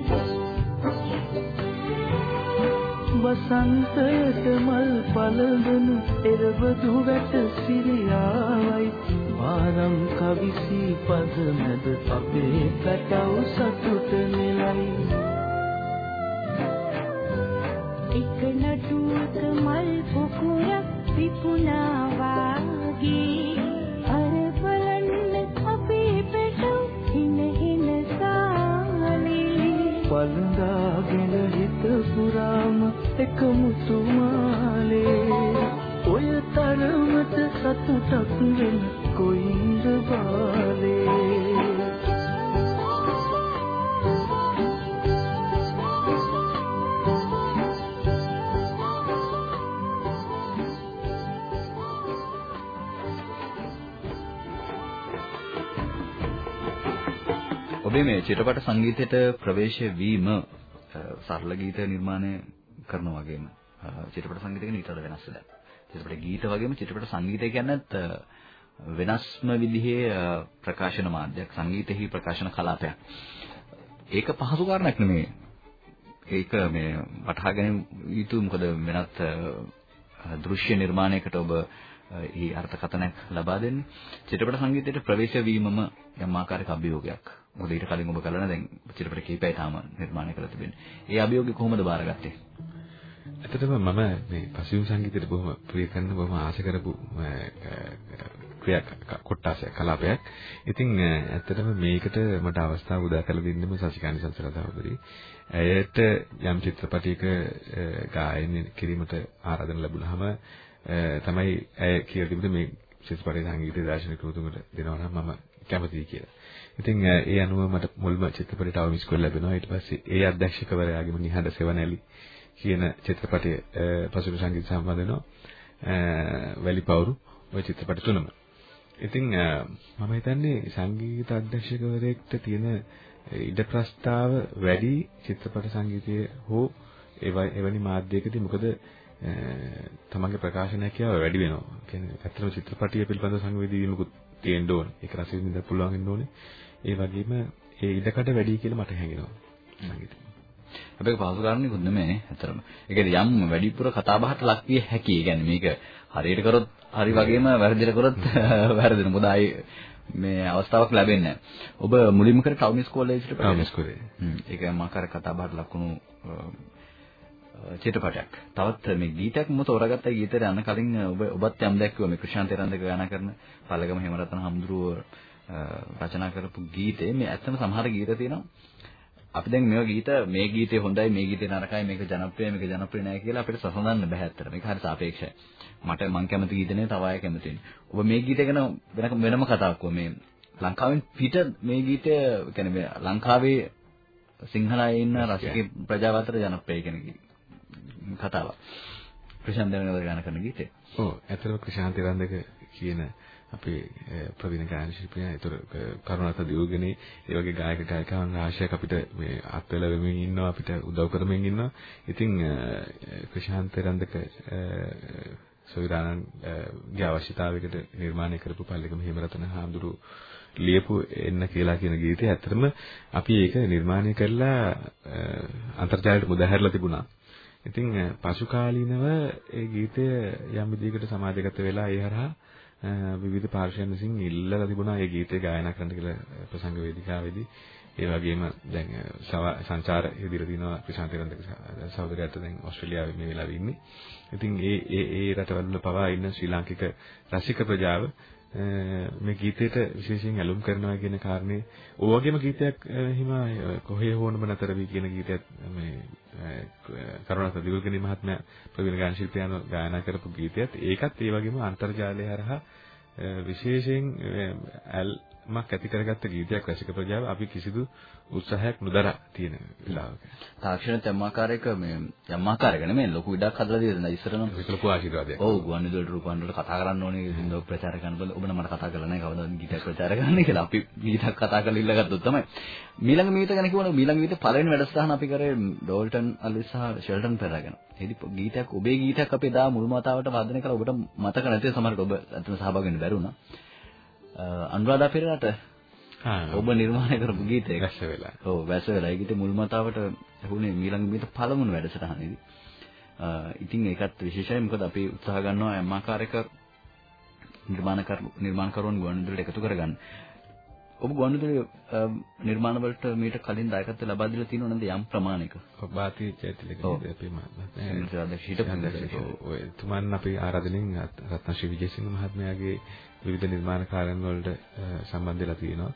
වසන්තයට මල් පළඳන එරබදු වැට සිරියාවයි. වාරම් කවිසි පදමද අපේ පැටව සතුට නෙලයි එක නටුවක මල් පොකුරක් විපුණා වාගේ අර බලන්න අපේ පැටව හින හින සාලේ. පළඳාගෙන හිත පුරාම එක මුතුමාලේ ඔය තරමට සතුටක් වෙන කොයින්ද බාලේ ඔබේ මේ චිත්‍රපට සංගීතයට ප්‍රවේශ වීම සරල ගීත නිර්මාණය කරන වගේම චිත්‍රපට සංගීතයක ඊට වඩා වෙනස් වෙලා. චිත්‍රපට ගීත වගේම චිත්‍රපට සංගීතය කියන්නත් වෙනස්ම විදිහේ ප්‍රකාශන මාධ්‍යයක් සංගීතෙහි ප්‍රකාශන කලාපයක්. ඒක පහසු කාරණයක් නෙමෙයි. ඒක මේ වටහා ගැනීම යුතු මොකද වෙනත් දෘශ්‍ය නිර්මාණයකට ඔබ ඒ අර්ථකථනයක් ලබා දෙන්නේ චිත්‍රපට සංගීතයට ප්‍රවේශ වීමම යම් ආකාරයක අභියෝගයක්. මොකද ඊට කලින් ඔබ කළා දැන් චිත්‍රපට කීපයයි තාම නිර්මාණය කරලා තිබෙන්නේ. ඒ අභියෝගය කොහොමද බාරගත්තේ? ඇත්තටම මම මේ පසුබිම් සංගීතයට බොහොම ප්‍රිය කරන බොහොම ආශ කරපු ක්‍රියා කොටසක් කලාපයක්. ඉතින් ඇත්තටම මේකට මට අවස්ථාව උදා කරලා දෙන්නම සසිකානි සංසල සහෝදරි. ඇයට යම් චිත්‍රපටයක ගායනය කිරීමට ආරාධන ලැබුණාම තමයි ඇය කියලා තිබුණේ මේ චිත්‍රපටයේ සංගීත දාර්ශනික කෘතුමකට දෙනවා නම් මම කැමතියි කියලා. ඉතින් ඒ අනුව මට මුල්ම චිත්‍රපටයට අවමිස් කරලා ලැබෙනවා. ඊට පස්සේ ඒ අධ්‍යක්ෂකවරයාගේම නිහඬ සෙවණැලි කියන චිත්‍රපටයේ පසුබිම් සංගීත සම්බන්ධ වෙනවා. වැලිපවුරු ওই චිත්‍රපට තුනම. ඉතින් මම හිතන්නේ සංගීත අධ්‍යක්ෂකවරයෙක්ට තියෙන ඉඩ ප්‍රස්තාව වැඩි චිත්‍රපට සංගීතයේ හෝ එවැනි මාධ්‍යයකදී මොකද තමන්ගේ ප්‍රකාශනය කියව වැඩි වෙනවා. කියන්නේ ඇත්තටම චිත්‍රපටිය පිළිබඳ සංවේදීවීමකුත් තියෙන්න ඕනේ. ඒක රස විඳින්න පුළුවන් වෙන්න ඕනේ. ඒ වගේම ඒ ඉඩකඩ වැඩි කියලා මට හැඟෙනවා. සංගීතය. හැබැයි පහසු කාරණේකුත් නෙමෙයි ඇත්තටම. ඒ කියන්නේ යම් වැඩිපුර කතා බහට ලක් විය හැකි. ඒ කියන්නේ මේක හරියට කරොත් හරි වගේම වැරදිට කරොත් *laughs* වැරදින. මොකද ආයි මේ අවස්ථාවක් ලැබෙන්නේ. ඔබ මුලින්ම කර ටවුනිස් කෝලේජ් එකට ටවුනිස් කෝලේජ්. ඒක මාකාර කතා බහට ලකුණු චිත්‍රපටයක්. තවත් මේ ගීතයක් මම තෝරාගත්ත ගීතයට යන කලින් ඔබ ඔබත් යම් දැක්කුවා මේ ක්‍රිෂාන්ත රන්දක ගායනා කරන පළගම හේමරතන හම්දුරුව රචනා කරපු ගීතේ මේ ඇත්තම සමහර ගීත තියෙනවා. අපි දැන් මේවා ගීත මේ ගීතේ හොඳයි මේ ගීතේ නරකයි මේක ජනප්‍රියයි මේක ජනප්‍රිය නැහැ කියලා අපිට සසඳන්න බෑ ඇත්තට. මේක හරි සාපේක්ෂයි. මට මං කැමති ගීත නේ තව අය කැමති වෙන්නේ. ඔබ මේ ගීතය ගැන වෙන වෙනම කතාවක් මේ ලංකාවෙන් පිට මේ ගීතය කියන්නේ මේ ලංකාවේ සිංහල අය ඉන්න රසික ප්‍රජාව අතර ජනප්‍රිය කෙනෙක් කතාවක්. ප්‍රශාන්ත දරනවද ගාන කරන ගීතේ. ඔව් ඇත්තටම ක්‍රිෂාන්ත රන්දක කියන අපේ ප්‍රවීණ ගායන ශිල්පියා ඒතර කරුණාත දියුගනේ ඒ වගේ ගායක ගායිකාවන් රාශියක් අපිට මේ අත්වල වෙමින් ඉන්නවා අපිට උදව් කරමින් ඉන්නවා. ඉතින් ක්‍රිෂාන්ත රන්දක සොයිරානන්ගේ අවශ්‍යතාවයකට නිර්මාණය කරපු පල්ලිකම හේමරතන හාමුදුරු ලියපු එන්න කියලා කියන ගීතය ඇත්තටම අපි ඒක නිර්මාණය කරලා අන්තර්ජාලයට මුදහැරලා තිබුණා. ඉතින් පසු කාලීනව ඒ ගීතය යම් විදිහකට සමාජගත වෙලා ඒ හරහා විවිධ පාර්ශ්වයන් විසින් ඉල්ලලා තිබුණා ඒ ගීතය ගායනා කරන්න කියලා ප්‍රසංග වේදිකාවේදී. ඒ වගේම දැන් සව- සංචාර ඉදිරිය දිනවා ප්‍රශාන්ත රන්දක සහෝදරයාට දැන් ඕස්ට්‍රේලියාවේ මේ වෙලාවේ ඉන්නේ. ඉතින් ඒ ඒ ඒ රටවල වල පවා ඉන්න ශ්‍රී ලාංකික රසික ප්‍රජාව අ, මේ ගීතයට විශේෂයෙන් ඇලුම් කරනවා කියන කාරණේ ඕ වගේම ගීතයක් අ, හිම කොහේ හෝනම නතර වී කියන ගීතයක් මේ කරුණාස දිගුල්කනි මහත්මයා ප්‍රවීණ ගායන ශිල්පියාණන් ගායනා කරපු ගීතයත් ඒකත් ඒ වගේම අන්තර්ජාලය හරහා අ, විශේෂයෙන් ඇල්මක් ඇති කරගත්ත ගීතයක් රසික ප්‍රජාව අපි කිසිදු උත්සාහයක් නොදරා තියෙන වෙලාවක. තාක්ෂණ තෙම්මාකාරයක මේ යම්මාකාරයක නෙමෙයි ලොකු ඉඩක් හදලා දෙන්න ඉස්සර නම්. ඒක ලොකු ආශිර්වාදයක්. ඔව් ගුවන්විදුලි රූපන් වල කතා කරන්න ඕනේ ඔබ ප්‍රචාර කරන්න බල ඔබ නම් මට කතා කරලා නැහැ කවදාවත් ගීතයක් ප්‍රචාර කරන්න කියලා. අපි ගීතයක් කතා කරලා ඉල්ලගත්තොත් තමයි. මීළඟ මීත ගැන කිව්වොත් මීළඟ මීත පළවෙනි වැඩසටහන අපි කරේ ඩෝල්ටන් අලි සහ ෂෙල්ටන් පෙරගෙන. එදි ගීතයක් ඔබේ ගීතයක් අපි දා මුල් මතාවට වාදනය කරලා ඔබට මතක නැති සමහරට ඔබ අතන සහභාගී වෙන්න බැරුණා අනුරාධා පෙරේරාට ඔබ නිර්මාණය කරපු ගීතයක් වැස්ස වෙලා. ඔව් වැස වෙලා ඒ ගීතේ මුල් මතාවට ඇහුනේ මීළඟ මීත පළමුණු වැඩසටහනේදී. අ ඉතින් ඒකත් විශේෂයි මොකද අපි උත්සාහ ගන්නවා යම් ආකාරයක නිර්මාණකර නිර්මාණකරුවන් ගුවන්විදුලියට එකතු කරගන්න. ඔබ ගුවන්විදුලි නිර්මාණ වලට මීට කලින් දායකත්ව ලබා දීලා තියෙනව නේද යම් ප්‍රමාණයක? බාති චෛත්‍යලක ඔව්. අපේ මහත්මයා අපි ආරාධනෙන් රත්නශ්‍රී විජේසිංහ මහත්මයාගේ විවිධ නිර්මාණ කාර්යයන් වලට සම්බන්ධ වෙලා තියෙනවා.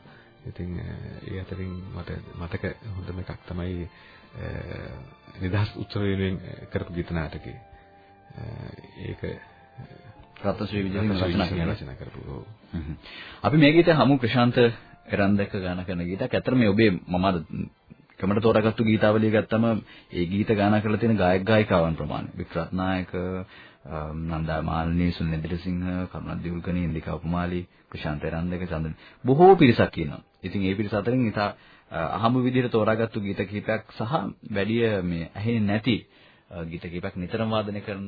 ඉතින් ඒ අතරින් මට මතක හොඳම එකක් තමයි නිදහස් උත්සව වෙනුවෙන් කරපු ගීත නාටකය. ඒක රත්නශ්‍රී විජේසිංහ රචනා කරපු. ඔව්. අපි මේ ගීතය හමු ප්‍රශාන්ත එරන්දක ගාන කරන ගීතයක්. ඇත්තට මේ ඔබේ මම අද කැමරට තෝරාගත්තු ගීතාවලිය ගත්තම ඒ ගීත ගාන කරලා තියෙන ගායක ගායිකාවන් ප්‍රමාණය. වික්‍රත්නායක, නන්දා මාලිනී, සුනිල්දිරසිංහ, කරුණා දියුල්කනී, ඉන්දිකා උපමාලි, ප්‍රශාන්ත එරන්දක, චන්දන බොහෝ පිරිසක් ඉන්නවා. ඉතින් ඒ පිරිස අතරින් ඉතා අහඹ විදිහට තෝරාගත්තු ගීත කිහිපයක් සහ වැඩි මේ ඇහෙන්නේ නැති අ, ගීත කිහිපයක් නිතරම වාදනය කරන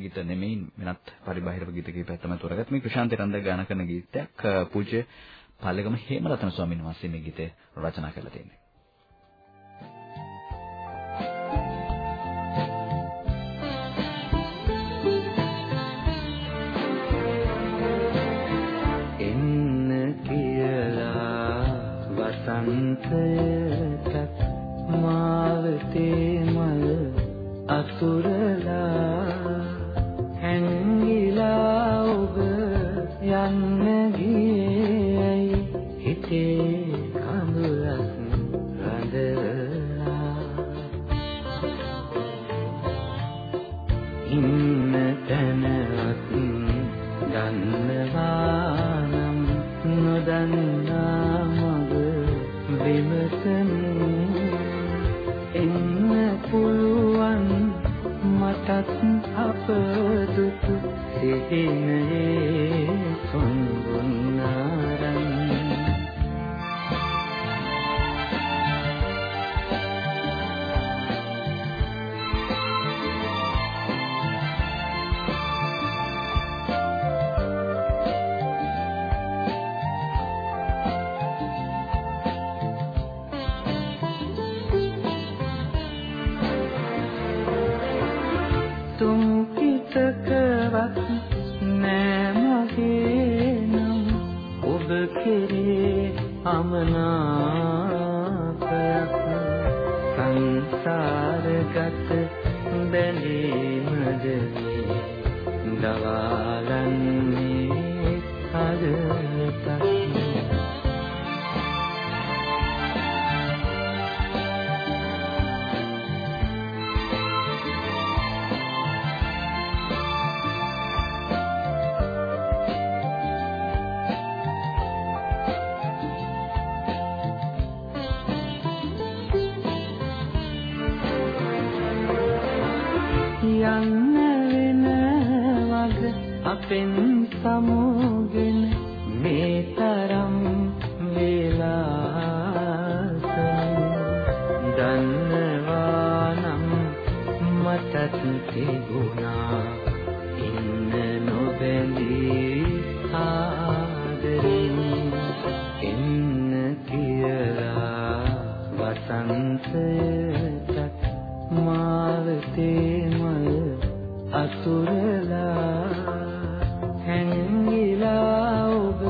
ගීත නෙමෙයි වෙනත් පරිබාහිර ගීත කිහිපයක් තමයි තෝරාගත්තේ. මේ ප්‍රශාන්ත එරන්දක ගාන කරන ගීතයක් අ, පූජ්‍ය පාලගම හේමරතන ස්වාමීන් වහන්සේ මේ ගීතය රචනා කරලා තියෙනවා. එන්න කියලා වසන්තයටත් මාවතේ මල් අතුරලා අතුරලා හැංගිලා ඔබ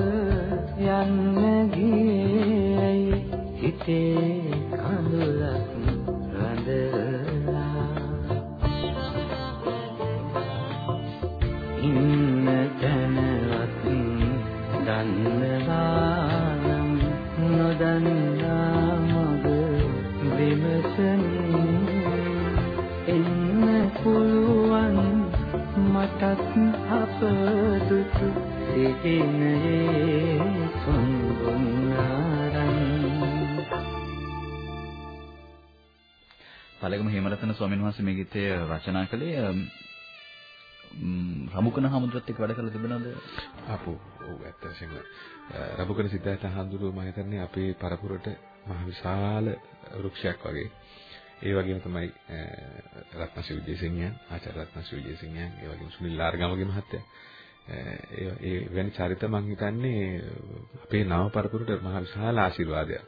යන්න ගියේයි හිත. සිටිනේ සුන්බුන්නාරන් පළගම හේමරතන ස්වාමීන් වහන්සේ මේ ගීතය රචනා කළේ රමුකන හමුදුරත් එක්ක වැඩ කරලා තිබුණාද? අපෝ ඔව් ඇත්ත වශයෙන්ම රබුකන සිද්ධාර්ථ හඳුරු මම හිතන්නේ අපේ පරපුරට මහ විශාල වෘක්ෂයක් වගේ. ඒ වගේම තමයි රත්නශ්‍රී විජේසිංහයන්, ආචාර්ය රත්නශ්‍රී විජේසිංහයන්, ඒ වගේම සුනිල් ලාර්ගමගේ මහත්තයා. ඒ ඒ වැනි චරිත මම හිතන්නේ අපේ නව පරපුරට මහ විශාල ආශිර්වාදයක්.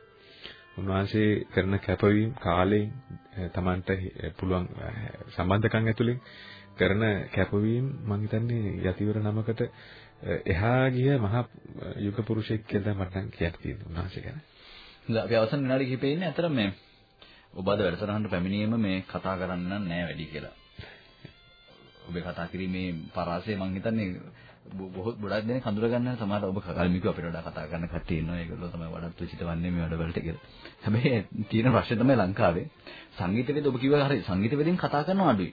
උන්වහන්සේ කරන කැපවීම කාලයෙන් Tamanට පුළුවන් සම්බන්ධකම් ඇතුළේ කරන කැපවීම මම හිතන්නේ යතිවර නමකට එහා ගිය මහා යුග පුරුෂයෙක් කියලා මට නම් කියන්න තියෙනවා උන්වහන්සේ ගැන. හොඳයි අපි අවසන් විනාඩි කිහිපෙ ඉන්නේ අතර මේ ඔබ අද වැඩසටහනට පැමිණීම මේ කතා කරන්න නෑ වැඩි කියලා. ඔබේ කතා කිරීමේ පරාසය මම හිතන්නේ බොහෝ ගොඩක් දෙනෙක් හඳුර ගන්න සමහර ඔබ කල්මිකව අපිට වඩා කතා කරන කට්ටිය ඉන්නවා ඒගොල්ලෝ තමයි වඩාත් උචිත වන්නේ මේ වැඩවලට කියලා. හැබැයි තියෙන ප්‍රශ්නේ තමයි ලංකාවේ සංගීතවේද ඔබ කිව්වා හරි සංගීතවේදින් කතා කරනවා අඩුයි.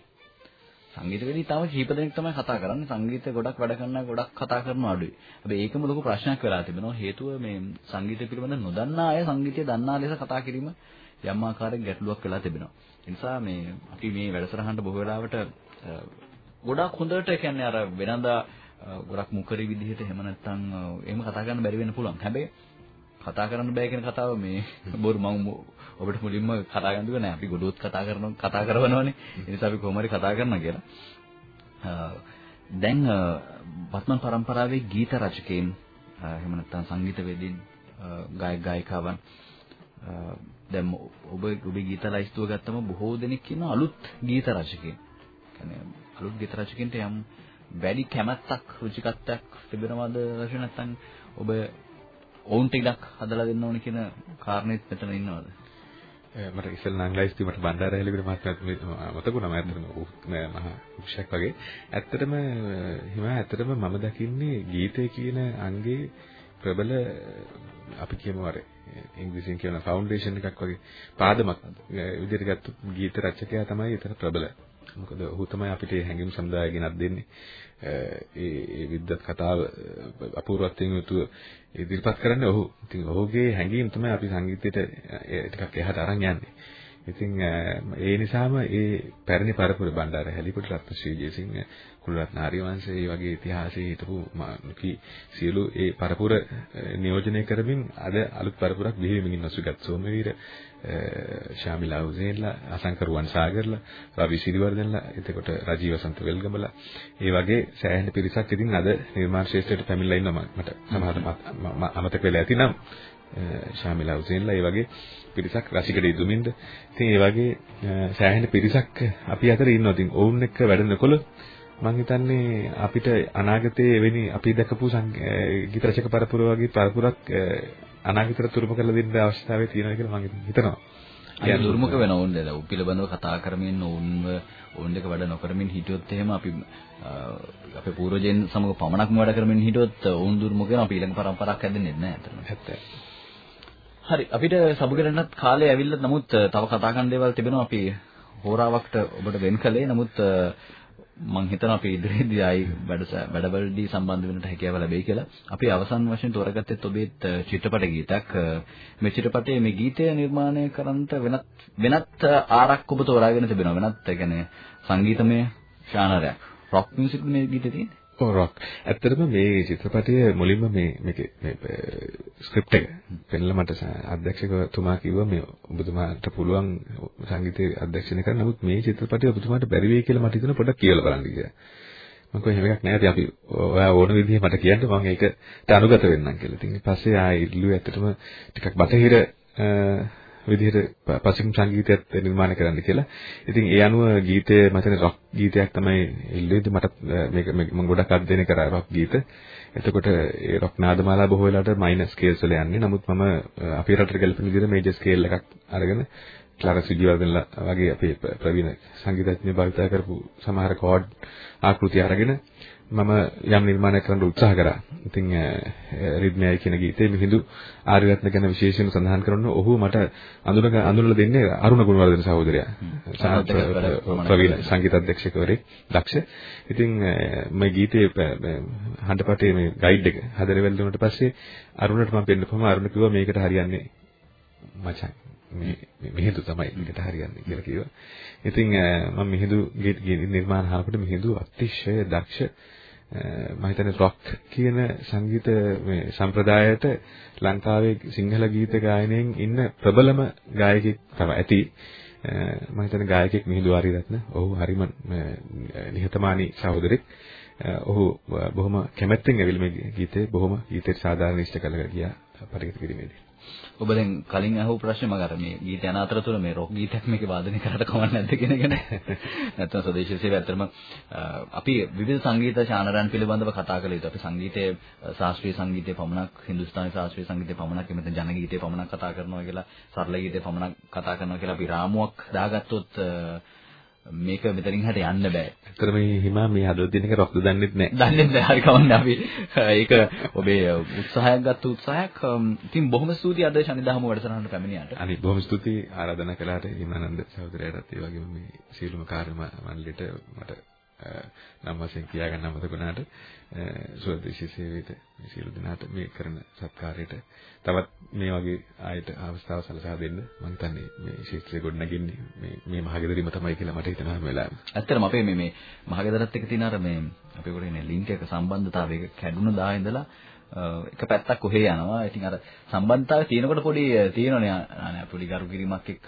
සංගීතවේදී තම කීප දෙනෙක් තමයි කතා කරන්නේ. සංගීතය ගොඩක් වැඩ කරන ගොඩක් කතා කරනවා අඩුයි. හැබැයි ඒකම ලොකු ප්‍රශ්නයක් වෙලා තිබෙනවා. හේතුව මේ සංගීතය පිළිබඳ නොදන්නා අය සංගීතය දන්නා ලෙස කතා කිරීම යම් ආකාරයක ගැටලුවක් වෙලා තිබෙනවා. ඒ නිසා මේ අපි මේ වැඩසටහනට බොහෝ වෙලාවට ගොඩක් හොඳට කියන්නේ අර වෙනදා ගොඩක් මුකරි විදිහට එහෙම නැත්නම් එහෙම කතා කරන්න බැරි වෙන්න පුළුවන්. හැබැයි කතා කරන්න බෑ කියන කතාව මේ *laughs* බොරු මම ඔබට මුලින්ම කතා කරන්න දුන්නේ නැහැ. අපි ගොඩොත් කතා කරනවා කතා කරනවනේ. ඒ නිසා අපි කොහොම හරි කතා කරනවා කියලා. දැන් වත්මන් පරම්පරාවේ ගීත රචකයන් එහෙම නැත්නම් සංගීතවේදීන් ගායක ගායිකාවන් දැන් ඔබ ඔබේ ගීත ලයිස්තුව ගත්තම බොහෝ දෙනෙක් කියන අලුත් ගීත රචකයන්. කියන්නේ අලුත් ගීත රචකයන්ට යම් වැඩි කැමැත්තක් රුචිකත්වයක් තිබෙනවද නැත්නම් ඔබ ඔවුන්ට ඉඩක් හදලා දෙන්න ඕනේ කියන කාරණේත් මෙතන ඉන්නවද? මට ඉස්සෙල්ලා නම් ලයිස්ට් මට බණ්ඩාර හැලිවිල මහත්මයා මතකුණා මම ඇත්තටම මහා උක්ෂයක් වගේ. ඇත්තටම හිමා ඇත්තටම මම දකින්නේ ගීතය කියන අංගේ ප්‍රබල අපි කියමු අර ඉංග්‍රීසියෙන් කියන ෆවුන්ඩේෂන් එකක් වගේ පාදමක් විදිහට ගත්ත ගීත රචකයා තමයි එතන ප්‍රබල. මොකද ඔහු තමයි අපිට හැඟීම් සමුදාය ගෙනත් දෙන්නේ. ඒ ඒ විද්වත් කතාව අපූර්වත්වයෙන් යුතුව ඉදිරිපත් කරන්නේ ඔහු. ඉතින් ඔහුගේ හැඟීම් තමයි අපි සංගීතයට ටිකක් එහාට අරන් යන්නේ. ඉතින් ඒ නිසාම ඒ පැරණි පරපුර බණ්ඩාර හැලිපොට රත්නශ්‍රී ජයසිංහ කුලරත්න ආර්යවංශ ඒ වගේ ඉතිහාසයේ හිටපු කි සියලු ඒ පරපුර නියෝජනය කරමින් අද අලුත් පරපුරක් බිහිවෙමින් ඉන්න සුගත් සෝමවීර ශාමිලා උසේන්ලා අසංකර වංශාගර්ලා රවි සිරිවර්ධනලා එතකොට රජීව වසන්ත වෙල්ගමලා ඒ වගේ සෑහෙන පිරිසක් ඉතින් අද නිර්මාණ ශාස්ත්‍රයට පැමිණලා ඉන්නවා මට සමහරට අමතක වෙලා ඇතිනම්. ශාමිලා උසේන්ලා ඒ වගේ පිරිසක් රසිකඩ ඉදුමින්ද. ඉතින් ඒ වගේ සෑහෙන පිරිසක් අපි අතර ඉන්නවා. ඉතින් ඔවුන් එක්ක වැඩනකොළ මම හිතන්නේ අපිට අනාගතයේ එවැනි අපි දැකපු ගීත රචක පරපුර වගේ පරපුරක් අනාගතයට තුරුම කරලා දෙන්න අවශ්‍යතාවය තියෙනවා කියලා මම හිතනවා. ඒ දුර්මුඛ වෙන ඕන් නේද? උ පිළිබඳව කතා කරමින් ඕන්ව ඕන් දෙක වැඩ නොකරමින් හිටියොත් එහෙම අපි අපේ පූර්වජයන් සමග පමණක්ම වැඩ කරමින් හිටියොත් ඕන් දුර්මුඛ වෙන අපි ඊළඟ පරම්පරාවක් හැදෙන්නේ නැහැ. හරි. අපිට සබුගරන්නත් කාලය ඇවිල්ලා නමුත් තව කතා කරන්න දේවල් තිබෙනවා. අපි හෝරාවකට ඔබට වෙන් කළේ. නමුත් මම හිතනවා අපි ඉදිරියේදී ආයි වැඩවලදී සම්බන්ධ වෙන්නට හැකියාව ලැබෙයි කියලා. අපි අවසන් වශයෙන් තෝරගත්තේ ඔබේත් චිත්‍රපට ගීතයක්. මේ චිත්‍රපටයේ මේ ගීතය නිර්මාණය කරන්නට වෙනත් වෙනත් ආරක් ඔබ තෝරාගෙන තිබෙනවා. වෙනත් ඒ කියන්නේ සංගීතමය ශානරයක්. රොක් මියුසික් මේ ගීතේ තියෙන්නේ. ඔව් රොක්. ඇත්තටම මේ චිත්‍රපටයේ මුලින්ම මේ මේකේ මේ ස්ක්‍රිප්ට් එක පෙන්නලා මට අධ්‍යක්ෂකතුමා කිව්වා මේ ඔබතුමාට පුළුවන් සංගීතයේ අධ්‍යක්ෂණය කරන්න. නමුත් මේ චිත්‍රපටය ඔබතුමාට බැරි වෙයි කියලා මට හිතුණා පොඩ්ඩක් කියලා බලන්න කියලා. මම කිව්වා එහෙම එකක් නැහැ. අපි ඔයා ඕන විදිහේ මට කියන්න මම ඒකට අනුගත වෙන්නම් කියලා. ඉතින් ඊපස්සේ ආයෙ ඉල්ලුවේ ඇත්තටම ටිකක් බටහිර විදිහට ප- පසුබිම් සංගීතයත් නිර්මාණය කරන්න කියලා. ඉතින් ඒ අනුව ගීතය මම හිතන්නේ රොක් ගීතයක් තමයි ඉල්ලුවේදී මට මේක මේක මම ගොඩක් අධ්‍යයනය කරා රොක් ගීත. එතකොට ඒ රොක් නාදමාලා බොහෝ වෙලාවට මයිනර් ස්කේල්ස් වල යන්නේ. නමුත් මම අපේ රටට ගැලපෙන විදිහට මේජර් ස්කේල් එකක් අරගෙන ක්ලාරස් විජයවර්ධනලා වගේ අපේ ප්‍ර- ප්‍රවීණ සංගීතඥයෝ භාවිත කරපු සමහර කෝඩ් ආකෘති අරගෙන මම යම් නිර්මාණයක් කරන්න උත්සාහ කරා. ඉතින් රිද්මයයි කියන ගීතේ මිහිඳු ආර්යරත්න ගැන විශේෂයෙන් සඳහන් කරනවා. ඔහු මට අඳුන අඳුනලා දෙන්නේ අරුණ ගුණවර්ධන සහෝදරයා. ප්‍රවීණ සංගීත අධ්‍යක්ෂකවරයෙක් දක්ෂ. ඉතින් මේ ගීතේ හඬපටේ මේ ගයිඩ් එක හදලා වෙල්දුනට පස්සේ අරුණට මම පෙන්නපුවම අරුණ කිව්වා මේකට හරියන්නේ මචං මේ මිහිඳු තමයි මේකට හරියන්නේ කියලා කිව්වා. ඉතින් මම මිහිඳු නිර්මාණ අහනකොට මිහිඳු අතිශය දක්ෂ මම හිතන්නේ රොක් කියන සංගීත මේ සම්ප්‍රදායට ලංකාවේ සිංහල ගීත ගායනයෙන් ඉන්න ප්‍රබලම ගායකයෙක් තමයි ඇති. මම හිතන්නේ ගායකයෙක් මිහිඳු ආරියරත්න. ඔහු හරිම නිහතමානී සහෝදරෙක්. ඔහු බොහොම කැමැත්තෙන් ඇවිල්ලා මේ ගීතේ බොහොම ගීතේ සාධාරණ ඉෂ්ට කළා ගියා පරිගත කිරීමේදී. ඔබ දැන් කලින් අහපු ප්‍රශ්නේ මම අර මේ ගීත යන අතරතුර මේ රොක් ගීතයක් මේකේ වාදනය කරලා කවන්න නැද්ද කියන එක නේ. *laughs* නැත්නම් ස්වදේශීය සේවය ඇත්තටම අපි විවිධ සංගීත ශානරයන් පිළිබඳව කතා කළ යුතු. අපි සංගීතයේ ශාස්ත්‍රීය සංගීතයේ පමණක් හින්දුස්ථානි ශාස්ත්‍රීය සංගීතයේ පමණක් එමෙතන ජන ගීතයේ පමණක් කතා කරනවා කියලා සරල ගීතයේ පමණක් කතා කරනවා කියලා අපි රාමුවක් දාගත්තොත් මේක මෙතනින් හට යන්න බෑ. ඇත්තට මේ හිමා මේ හදවත දිනක රොක්ද දන්නෙත් නෑ. දන්නෙත් නෑ. හරි කවන්නේ අපි ඒක ඔබේ උත්සාහයක් ගත්ත උත්සාහයක්. ඉතින් බොහොම ස්තුතියි අද ශනිදාම වැඩසටහනට පැමිණියාට. අනිත් බොහොම ස්තුතියි ආරාධනා කළාට හිමානන්ද සහෝදරයාටත් ඒ වගේම මේ සීලුම කාර්ය මණ්ඩලයට මට නම් වශයෙන් කියා ගන්න අමතක වුණාට ස්වදේශී සේවයට මේ සියලු දෙනාට මේ කරන සත්කාරයට තවත් මේ වගේ ආයත අවස්ථාව සලසා දෙන්න මම හිතන්නේ මේ ශිෂ්‍යය ගොඩනගින්නේ මේ මේ මහගෙදරීම තමයි කියලා මට හිතෙනවා හැම වෙලාවෙම. ඇත්තටම අපේ මේ මේ මහගෙදරත් එක්ක තියෙන අර මේ අපේ කොට ඉන්නේ ලින්ක් එක සම්බන්ධතාවයක කැඩුන දා ඉඳලා එක පැත්තක් කොහේ යනවා. ඉතින් අර සම්බන්ධතාවය තියෙනකොට පොඩි තියෙනවනේ අනේ පොඩි ගරු කිරීමක් එක්ක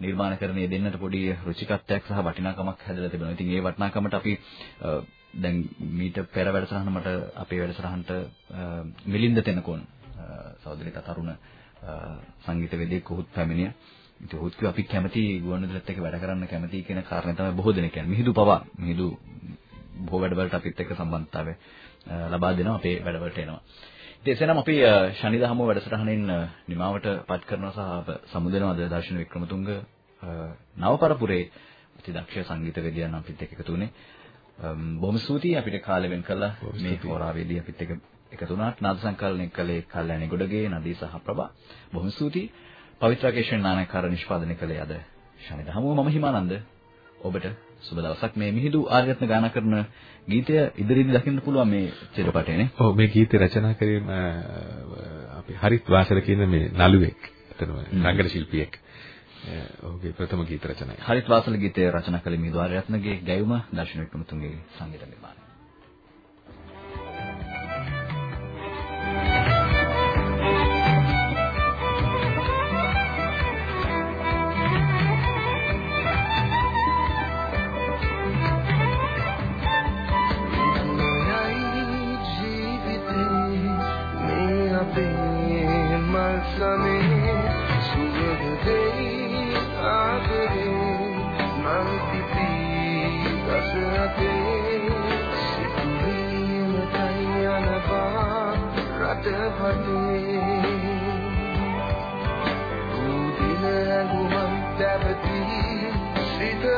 නිර්මාණ කරන්නේ දෙන්නට පොඩි රුචිකත්වයක් සහ වටිනාකමක් හැදලා තිබෙනවා. ඉතින් ඒ වටිනාකමට අපි දැන් මීට පෙර වැඩසටහන මට අපේ වැඩසටහනට මිලින්ද තෙනකොන් සහෝදරික තරුණ සංගීතවේදියෙක් උහුත් පැමිණිය. ඉතින් උහුත් කිව්වා අපි කැමති ගුවන්විදුලිත් එක්ක වැඩ කරන්න කැමති කියන කාරණේ තමයි බොහෝ දෙනෙක් කියන්නේ. මිහිඳු පවා මිහිඳු බොහෝ වැඩවලට අපිත් එක්ක සම්බන්ධතාවය ලබා දෙනවා අපේ වැඩවලට එනවා. ඉතින් එසේනම් අපි ශනිදහම වැඩසටහනෙන් නිමාවට පත් කරනවා සහ සමුදෙනවද දර්ශන වික්‍රමතුංග නවපරපුරේ අතිදක්ෂ සංගීතවේදියන් අපිත් එක්ක එකතු වුණේ. බොහොම ස්තුතියි අපිට කාලෙ වෙන් කළා මේ හෝරාවේදී අපිත් එක්ක එකතු වුණාට නාද සංකලනය කළේ කල්යණි ගොඩගේ නදී සහ ප්‍රභා. බොහොම ස්තුතියි. පවිත්‍රාකේෂන් නානකාර නිෂ්පාදනය කළේ අද ශනිදහම මම හිමානන්ද ඔබට සුබ දවසක් මේ මිහිඳු ආර්යරත්න ගාන කරන ගීතය ඉදිරියේදී දකින්න පුළුවන් මේ චිත්‍රපටයනේ. ඔව් මේ ගීතය රචනා කිරීම අපි හරිත් වාසල කියන මේ නළුවෙක්. එතනම රංගන ශිල්පියෙක්. ඔහුගේ ප්‍රථම ගීත රචනය. හරිත් වාසල ගීතය රචනා කළ මිහිඳු ආර්යරත්නගේ ගැයුම දර්ශන වික්‍රමතුංගගේ සංගීත නිර්මාණය.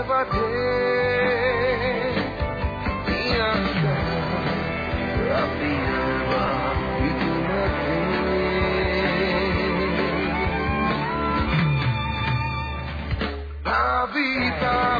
Bobby, Bobby.